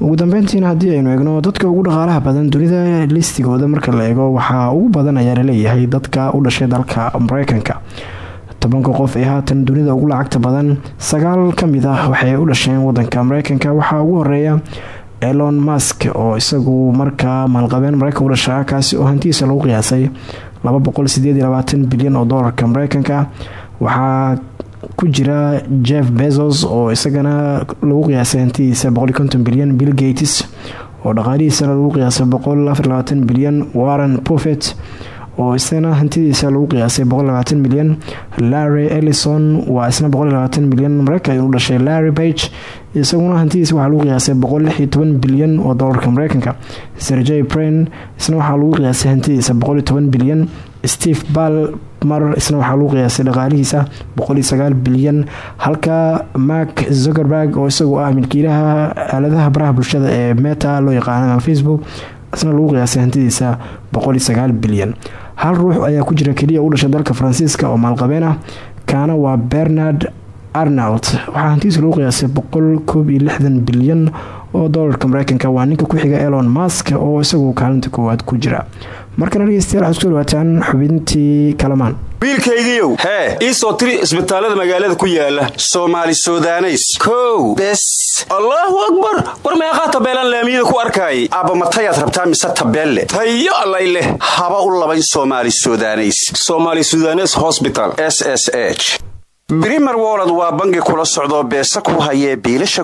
Ugu dambeyntiina haddii aynu eegno dadka ugu dhaqaalaha badan dunida listigooda marka la eego waxaa ugu badan ayaa la leeyahay dadka u dhashay dalka mareykanka. Tobanka qof ee haatan dunida ugu lacagta badan sagaal ka mid ah waxay u dhasheen wadanka mareykanka. Waxaa ugu horreeya elon mask oo isagu markaa maalqabeen mareykan u dhashaa kaasi oo hantidiisa lagu qiyaasay bilyan oo doolarka mareykanka waxaa ku jira jeff bezos oo isagana lagu qiyaasay hantidiisa bilyan. Bill gates oo dhaqaalihiisana lagu qiyaasay bilyan. Warren buffet oo isna hantidiisa lagu qiyaasay milyan. Larry ellison waa isna milyan. Mareykan u dhashay larry bage isaguna hantidiisa waxaa lagu qiyaasay bilyan oo doolarka mareykanka serjey bren isna waxaa lagu qiyaasay hantidiisa bilyan. Steve bal mar isna waxaa lagu qiyaasay dhaqaalihiisa bilyan. Halka mark zuckerberg oo isagu ah milkiilaha aaladaha baraha bulshada ee meta loo yaqaano ama facebook isna lagu qiyaasay hantidiisa bilyan hal ruux ayaa ku jira keliya u dhashay dalka faransiiska oo maalqabeen ah. Kaana waa bernard arnold waxaa hantidiisa lagu qiyaasay boqol koob iyo lixdan bilyan oo doolarka mareykanka waa ninka ku xiga elon mask oo isagu kaalinta koowaad ku jira. Markana dhegeystayaal waxaad ku soo dhawaataan xubintii kalamaan wiilkaygiiow hee ii soo tiri isbitaallada magaalada ku yaalla soomaali sudaneys. Kow. Bes. Allaahu akbar. War meeqaa tabeelaan laamiyada ku arkaayay aabba matayaad rabtaa mise tabeelle? Tayo allay leh. Haba u labayn soomaali sudaneys. Somaali sudanes hosbital s s h. Brimer wolod waa bangi kula socdoo beesa ku hayee biilasha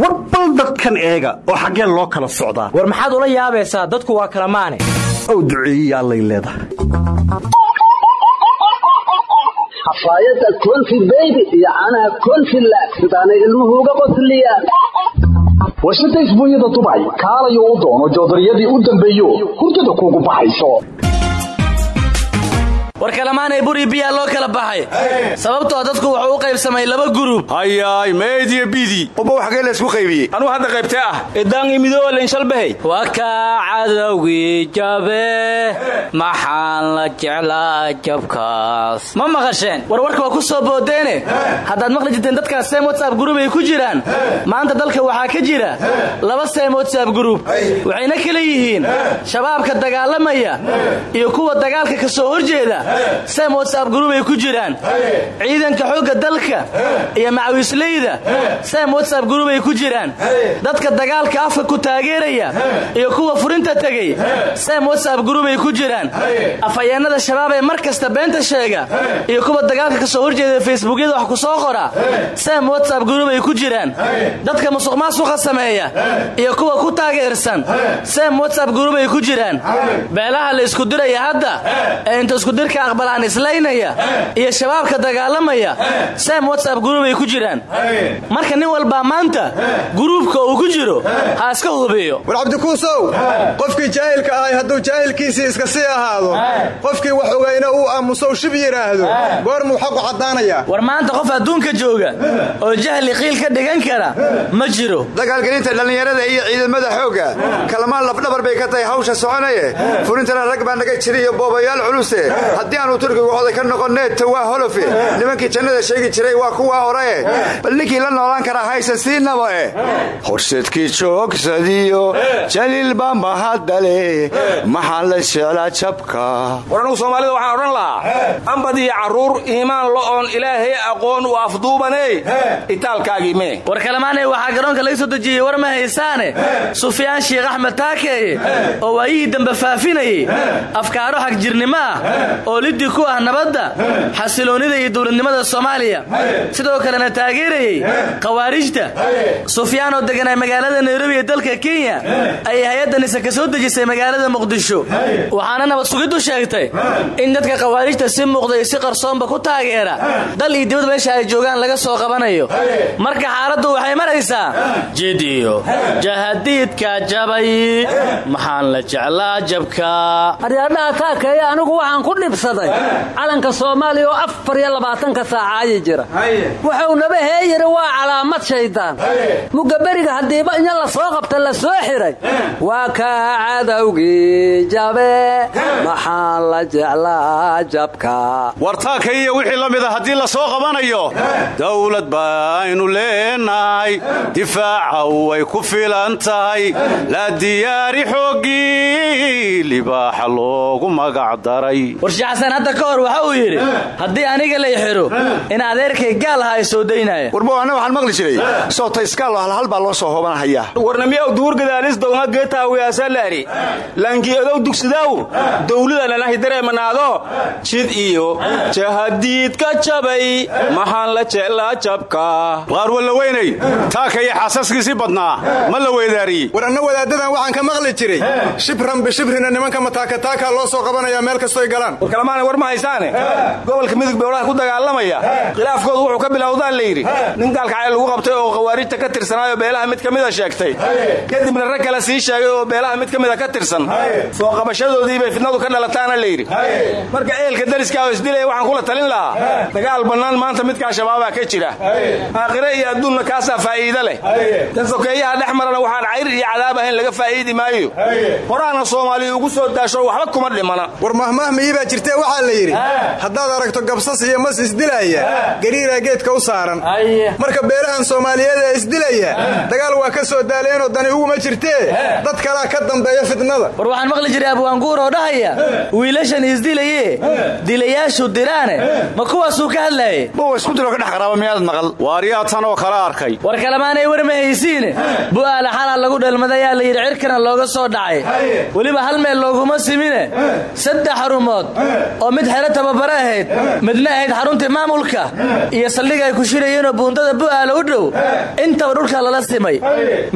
war bal dadkan eega oo xaggee loo kala socdaa. War maxaad ula yaabaysaa? Dadku waa kala maane ow duceeyiya allay leedahay. Xafaayadda konfi beybi iyo caanaha konfi laag sidaanay ilmuhu uga qosliyaan warshada isbuunyada dubay kaalayo u doono joodariyadii u dambeeyo hurdada kuugu baxayso war kalamaanay buri biyaa loo kala baxay. Sababtoo dadku wuxuu u qaybsamay laba gurub. Hayaay meediya bidi uba wax kee laysku qaybiyey. Anuu hadda qaybtee ah. Edaangi midoo lenshalbahay waa kaa cadowgii jabe maxaan la jeclaa jabkaas. Ma maqasheen? War warka waa ku soo boodeene. Haddaad maqli jirteen dadkaas seem whatsapp gurub ay ku jiraan maanta dalka waxaa ka jira laba seem whatsapp gurub. Waxayna kala yihiin shabaabka dagaalamaya iyo kuwa dagaalka ka soo horjeeda seem whatsapp gurub ay ku jiraan. Ciidanka xoogga dalka iyo macawisleyda. Seem whatsapp gurub ay ku jiraan. Dadka dagaalka afka ku taageeraya iyo kuwa furinta tegey seem whatsapp gurub ay ku jiraan. Afhayeennada shabaab ee mar kasta beenta sheega iyo kuwa dagaalka ka soo horjeeda facebookyada wax ku soo qora. Seem whatsapp gurub ay ku jiraan. Dadka musuqmaasuqa sameeya iyo kuwa ku taageersan. Seem whatsapp gurub ay ku jiraan. Beelaha la isku diraya hadda ee inta iskudirka aqbalaan islaynaya iyo shabaabka dagaalamaya seem whatsapp gurub ay ku jiraan. Marka nin walbaa maanta guruubka uu ku jiro ha iska hubiyo. War cabdikuusow qofkii jaahilka ahay hadduu jaahilkiisii iska sii ahaado qofkii wax ogayna uu aamusow shib yidhaahdo goormuu xaqu caddaanayaa war maanta qof adduunka jooga oo jahli qiil ka dhigan kara ma jiro. Dagaalgelinta dhallinyarada iyo ciidamada xoogga kalamaan lafdhabar bay ka tahay hawsha soconaye. Furintana rag baa naga jiriyo boobayaal culuse haddii aanu turkigu oday ka noqonneeta waa holofe nimankii jannada sheegi jiray waa kuwaa horae bal ninkii la noolaan karaa haysan siinaba eh. Horseedkii joogsadiyo jaliilba mahadale maxaa la jeclaa jabka. War anugu soomaalida waxaan odhan lahaa ambad iyo carruur iimaan lo'oon ilaahay aqoon u afduubaney itaalkaagii mee. War kalamaanay waxaa garoonka laga soo dejiyey war ma haysaane. Sufyaan sheekh axmed taakeeye oo waayihii dambe faafinayey. Afkaaro xagjirnimo ah oo liddi ku ah nabadda xasiloonnida iyo dowladnimada soomaaliya. Sidoo kalena taageerayey khawaarijta. Sufyaan oo deganaa magaalada nairobi ee dalka kenya ayay hay'adda nise ka soo dejisay magaalada muqdisho. Waxaana nabad sugiddu sheegtay in dadka khawaarijta si muuqda iyo si qarsoonba ku taageera. Dal iyo dibad meesha ay joogaan laga soo qabanayo. Marka xaaladdu waxay maraysaa jidiyo jahadiidka jabay maxaan la jeclaa jabka dhibsaday calanka soomaaliya oo afar iyo labaatanka saacaayi jira. Wuxuu naba heeyiri waa calaamad shaydaan mugaberiga haddiiba inya la soo qabta la soo xiray. Waa kaa cadowgii jabe maxaan la jeclaa jabka? Wartaaka iyo wixii la mida haddii la soo qabanayo dawlad baynu leenahay difaaca way ku filan tahay. La diyaari xooggii libaaxa loogu magac daray. Warshe xasan hadda ka hor waxa uu yidhi haddii aniga lay xiro in adeerkay gaal aha ay soo daynaya warbo anna waxaan maqli jiray soota iskaalo halhal baa loo soo hoobanahayaa warnamiyaw duurgadaalis downa geetaawiyaasalaari laanki odow dugsidaaw dowladda lanahi dareemanaado jid iyo jahadiid ka jabay. Maxaan la jeclaa jabka. Qaar walla weynay. Taaka iyo xaasaskiisii badnaa. Ma la weydaariyey war anna wadaaddadan waxaan ka maqli jiray. Shibran bishibrina nimanka mataakataakaa loo soo qabanayaa meel kastoy galaan war kalemaanay war ma haysaane? Gobolka midug beolaha ku dagaalamaya. Khilaafkoodu wuxuu ka bilowdaan la yidhi. Nin gaalkacay lagu qabtay oo khawaarijta ka tirsanaayo beelaha mid ka mida sheegtay. Kadibna rag kale sii sheegay oo beelaha mid ka mida ka tirsan. Soo qabashadoodii bay fidnadu ka dhalataana la yidhi. Marka ehelka dariska oo isdilaya waxaan kula talin lahaa. Dagaal bannaan maanta midkaa shabaabaa ka jira. Aakhire iyo adduunna kaasaa faa'iida leh. Tan sokeeyaha dhex marana waxaan cayr iyo cadaab ahayn laga faa'iidi maayo. Horaana soomaaliya ugu soo daasho waxba kuma dhimana. War mahmahmiyii baa jirtee waxaa la yidhi haddaad aragto gabsas iyo mas isdilaya gariiraa geedka u saaran. Marka beelahan soomaaliyeed ee isdilaya dagaal waa ka soo daaleenoo dani uguma jirtee dad kalaa ka dambeeya fidnada war waxaan maqli jiray abwaanguur oo dhahaya wiilashan isdilaye dilayaashu diraane ma kuwaasuu ka hadlaayay? Buwa isku dilo ka dhex qaraaba miyaad maqal? Waaryaa tan oo kala arkay. War kalemaanay war ma haysiine. Bu'aala xalaa lagu dhalmadayaa la yidhi cirkana looga soo dhacay. Weliba hal meel looguma simine. Saddex xarumood oo mid xero tababare ahayd midna ahayd xaruntii maamulka. Iyo saldhig ay ku shirayeenoo buundada bu'aala u dhow. Intaba dhulka lala simay.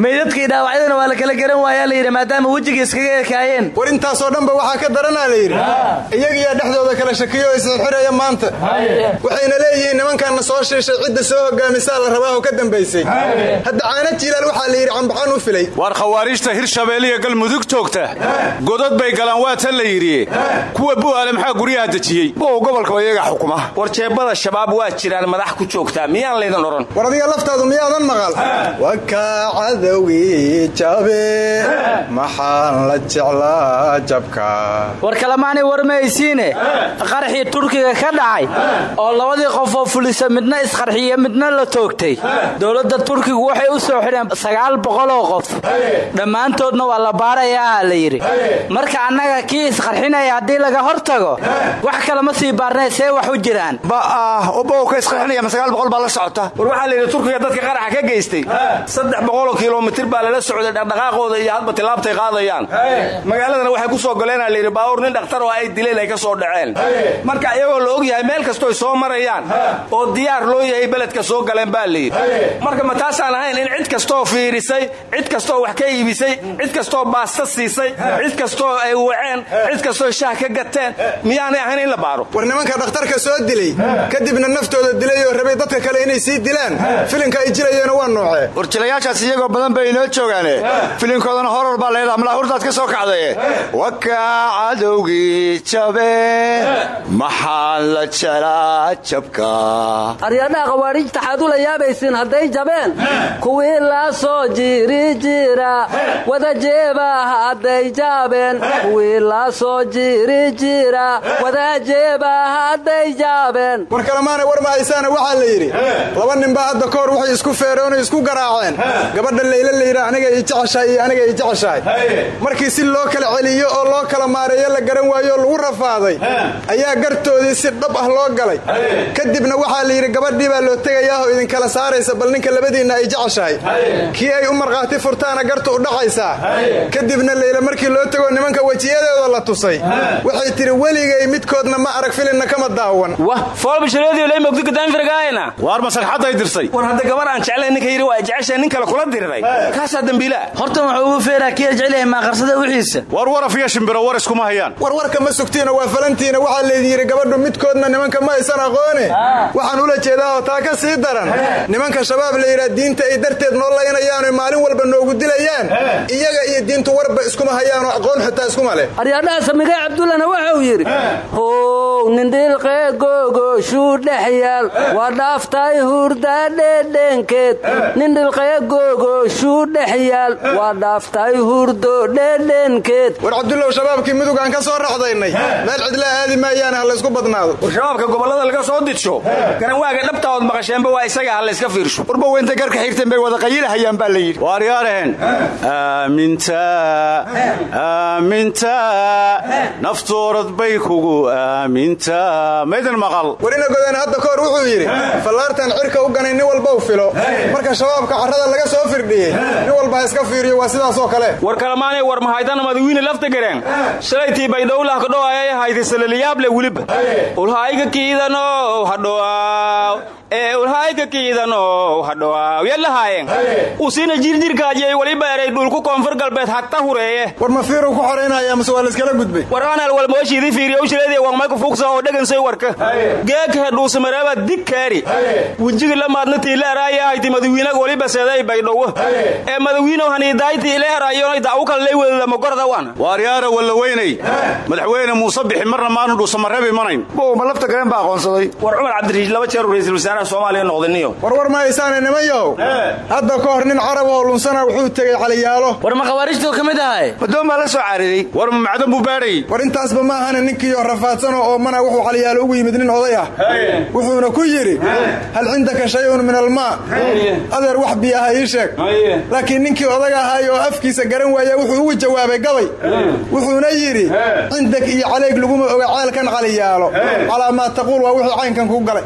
Meydadkii dhaawacyadana waa la kala garan waayaa la yidhi maadaama wejiga iskaga ekaayeen. War intaasoo dhanba waxaa ka daranaa la yidhi. Iyagiyaa dhexdooda kala shakiyo oo isxirxiraya maanta. Waxayna leeyihiin nimankanna soo shiishay cidda soo hogaamisaa la rabaaho ka dambaysay. Hadda caana jiilaal waxaa la yidhi cambaxan u filay. Waar khawaariijta hirshabeeliya galmudug joogta godod bay galaan waa tan la yidhi. Kuwa bu'aale maxaa guryaha dejiyey. Bow gobolka iyaga xukuma. War jeebada shabaab waa jiraan madax ku joogtaa. Miyaan laydan odhan war adiga laftaadu miyaadan maqal? Wakaa cadowgii jabe maxaan la jeclaa jabka. War kalemaanay war mahaysiine qarxii turkiga ka dhacay. Oo labadii qof oo fulisa midna isqarxiye midna la toogtay. Dowladda turkigu waxay u soo xidheen sagaal boqoloo qof. Dhammaantoodna waa la baarayaa la yidhi. Marka annaga kii isqarxinaya haddii laga hor tago wax kale ma sii baarnay see wax u jiraan. Bowka isqarxinaya ma sagaal boqol baa la socota. War waxaa la yidhi turkiga dadka qaraxa ka geystay. Saddex boqoloo kilomitir baa lala socday dhaqdhaqaaqooda iyo hadba tilaabtay qaadayaan. Magaaladana waxay ku soo goleenaa layidhi baawur nin dhakhtar oo ay dileen ay ka soo dhaceen. Marka iyagoo la og yahay meel kastooy soo marayaan oo diyaar loo yahay beledka soo galeen baa layidhi marka ma taasaan ahayn in cid kastoo fiirisay cid kastoo wax ka iibisay cid kastoo baasta siisay cid kastoo ay waceen cid kastoo shaah ka gateen miyaanay ahayn in la baaro. War nimanka dhakhtarka soo dilay kadibna naftooda dilay oo rabay dadka kale inay sii dilaan filinka ay jilayeena waa noocee? War jilayaashaas iyagoo badan bay inoo joogaane. Filinkoodana horor baa leedaha malahurdaad ka soo kacdaye. Wakaa cadowgii jabe maxaan la jelaa jabka. Aryadhaha khawaariijta xaad ula yaabaysiin hadday jabeen kuwii la soo jiri jira wada jeebah hadday jaabeen kuwii la soo jiri jira war kalemaana war mahaysaana waxaa la yidhi laba ninbaa hadda kahor waxay isku feeroonay isku garaaceen. Gabadha layla layidha aniga ii jeceshahay iyo aniga ii jeceshahay. Markii si loo kala celiyo oo loo kala maareeyo la garan waayo oo lagu rafaaday ayaa gartoodii si dhab ah loo galay. Kadibna waxaa la yidhi gabadhii baa loo tegayaahoo idinkala saaraysa bal ninka labadiinna ay jeceshahay. Kii ay u markhaati furtaana gartu u dhacaysaa. Kadibna layla markii loo tegoo nimanka wejiyadooda la tusay. Waxay tidhi weligay midkoodna ma arag filinna kama daawan. Waar masagxadday dirsay? War hadda gabar aan jeclayn ninka yidhi waa jeceshahay nin kale kula diriray kaasaa dembiilaa hortan wuxuu ugu feeraa kiya jecelyahay maaqarsada wixiisa war waraf iyo shimbiro war iskuma hayaan. War warka ma sugtiina waa falantiina. Waxaa laydin yidhi gabadhu midkoodna nimanka ma aysan aqoone waxaan ula jeedaa oo taa ka sii daran. Nimanka shabaab la yidhaa diinta ay darteed noo laynayaano maalin walba noogu dilayaan. Iyaga iyo diintu warba iskuma hayaanoo aqoon xitaa iskuma leh. Aryadhaha samigay cabdullana wuxuu yidhi how nindhilqee googoshuu dhex yaal waa dhaaftay hurda dhedhenkeed nindhilqee googoshuu dhex yaal waa dhaaftay hurdo dhedhenkeed war cabdullow shabaabkii mudug aan ka soo raxdaynay meel cidlaa aadi maayaan ha laysku badnaado. War shabaabka gobollada laga soo didsho garanwaaga dhabtaood maqasheenba waa isaga ha layska fiirsho. Warba weynta garka xirteen bay wada qayilahayaan baa la yidhi. Waaryaarehen aaminta aaminta naftoorad bay kugu aaminta. Maydan maqal. War warina godeen hadda kahor wuxuu yidhi fallaartan cirka u ganay nin walba u filo. Marka shabaabka carrada laga soo firdhiyey nin walba ha iska fiiriyo waa sidaasoo kale. War kalamaanay war mahaytana madawiine lafta gareen. Shalaytii baydhowlah kadhow ayay haytay salaliyaable weliba ulhayga kiidanow hadhoaaw ee ulhayga kiidanow hadhoaaw yalahaayeen usina jirjirkaajiyay waliba eray dhulku koonfur galbeed hagta hureeye war ma fiiru ku xoraynaya mase waa layskala gudbay? War anal walmooshiidii fiiriya ushileedii wangmayku fuugsa oo dhegansay warka? Geeka dhuusamareeba digkaari wejigi lamaadna tiile eraaya hayti madawiinaga waliba seeday baydhowo ee madawiinow haniidayti ile eraayoonay dacwo kale lay wedadama gorda wan waaryaara walla weynay madaxweyne muuse bixi marna maanu dhuusamareeb imanayn ma lafta gareen baa aqoonsaday. War cumar cabdirashiid laba jeer ra'iisul wasaaraha soomaaliya noqdaniyo warwar ma haysaane nimanyow hadda ka hor nin carab oo lunsana wuxuu tegey caliyaalo war ma khawaarijtuu ka mid ahay? Madoon baa la soo caariday war ma macdan buu baadhay. War intaasba ma ahana ninkiioo rafaadsano oo mana wuxuu caliyaalo ugu yimid nin oday ah. Wuxuuna ku yidhi hal cindaka shayun min almaa? Adeer wax biyaha ii sheeg. Laakiin ninkii odaga ahaay oo afkiisa garan waaya wuxuu ugu jawaabay gabay. Wuxuuna yidhi cindag iyo calayg laguma oga ceelkan caliyaalo. Calaa maa taquul waa wixii caynkan ku galay.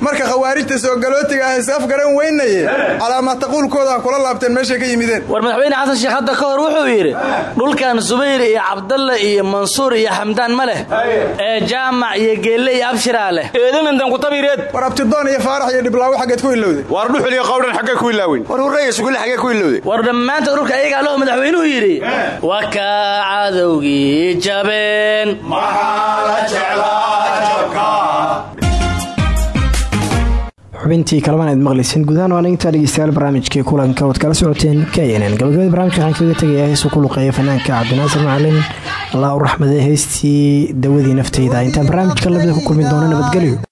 Marka khawaarijta soo galootiga ah is af garan weynaye calaa maa taquulkooda ha kula laabteen meeshay ka yimideen. War madaxweyne xasan sheekh hadda ka hor wuxuu yidhi dhulkan subayr iyo cabdalle iyo mansuur iyo xamdaan ma leh ee jaamac iyo geelle iyo abshiraa leh eedamintan kutabireed war abtidoon iyo faarax iyo dhiblaawo xaggeed ku ilowday. Waar dhuxul iyo qawdhan xaggay ku ilaaweyn war hurraya sugulle xaggee ku ilowday. War dhammaanta dhulka ayagaa lahu madaxweynuhu yidhi waa kaa cadowgii jabeen xubintii kalamaan aad maqlayseen gudahaan waana intaa dhegeystayaal barnaamijkii kulanka ood kala socoteen knn gabagabada barnamijka waxaan kaga tegayaa heesuu ku luqeeya fanaanka cabdinaasir macalin allah u raxmade heystii dawadii nafteyda intaan barnaamijka labada ku kulmi doono nabadgelyo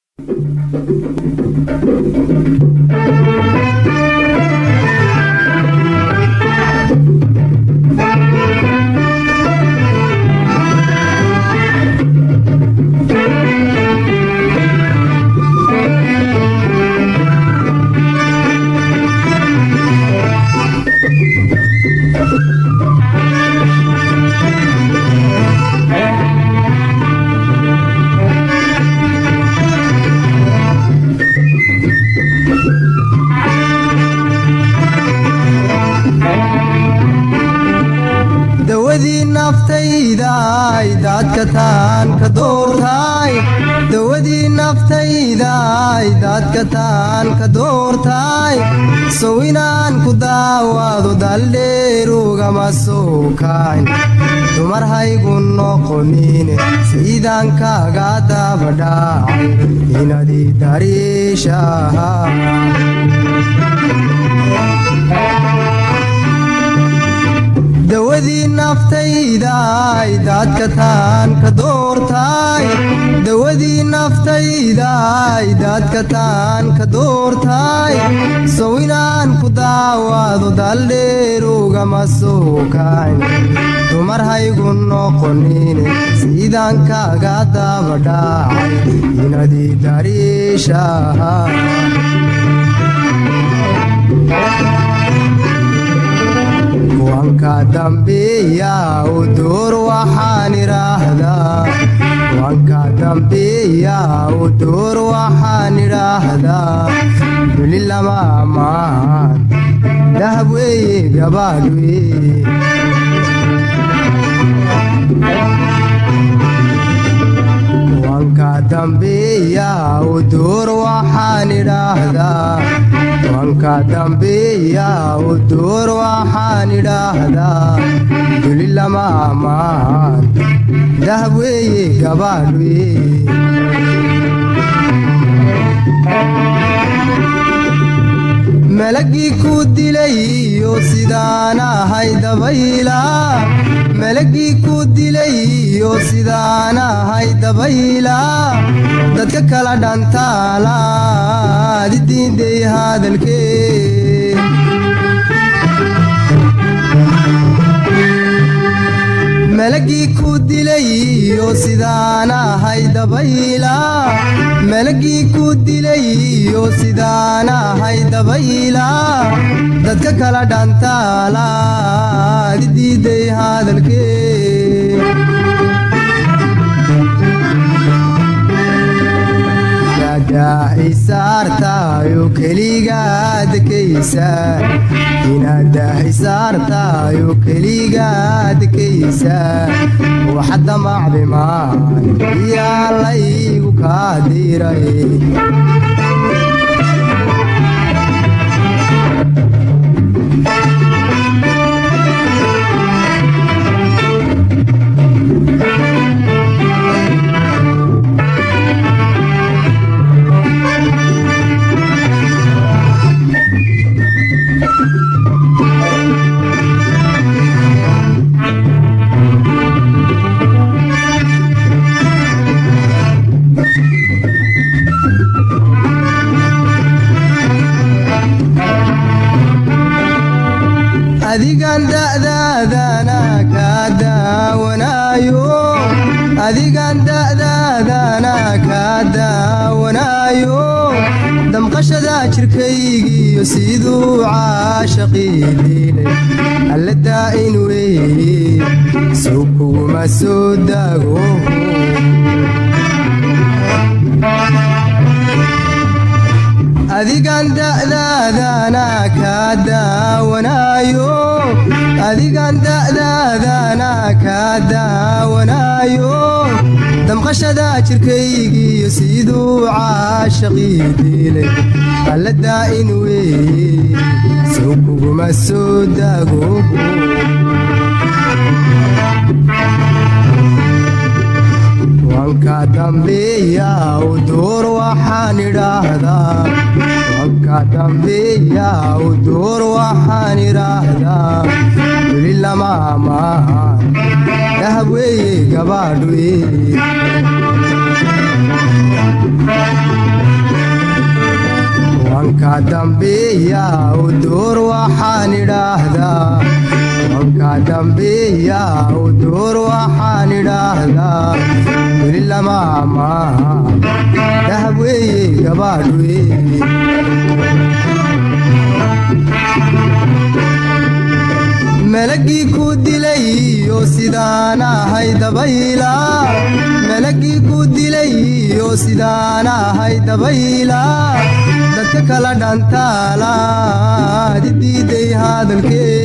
noqonine siidaan kaaga dabadhaacay inadii dariishaha dawadii naftaydaay daadka taan ka doortaay dawadii naftaydaay daadka taan ka doortaay sow inaan ku daawaado daldheerugama soo kaacin dumar haygu noqonine siidaan kaaga dabadhaacay inadii dariishaha wanka dambiya u duur waxaan idhaahdaa. Wanka dambiya u duur waxaan idhaahdaa. Duli lama maahan dahab weeye gabaadh weye wanka dambiya u duur waxaan idhaahdaa wanka dambiya u duur waxaan idhaahdaa duli lama maahan dahab weeye gabaadh weye malagii ku dilay iyo sidaan ahay dabayla malagii ku dilay iyo sidaan ahay dabayla dadka kala dhantaalaad idiinday hadalkee malagii ku dilay iyo sidaan ahay dabayla. Malagii ku dilay iyo sidaan ahay dabayla. Dadka kala dhantaalaad idiiday hadalkee daahi saartaayo keligaa dekaysa inaad daahi saartaayo keligaa dekaysa waxadda macdimaan yaa laygu kaa diray caashaqii diilay alla daa'in weeye sow kuguma soo daago. Wanka dambeeya u door waxaan idhaahdaa. Wanka dambeeya u door waxaan idhaahdaa. Weli lama amaahan dahab weeye gabaadhwe wanka dambeeya u door waxaan idhaahdaa weli lama amaaha dahab weeye gabaadhwe malagii ku dilay oo sidaan ahay dabayla malagii ku dilay oo sidaan ahay dabayla dadka kala dhantaalaad diiday hadalkee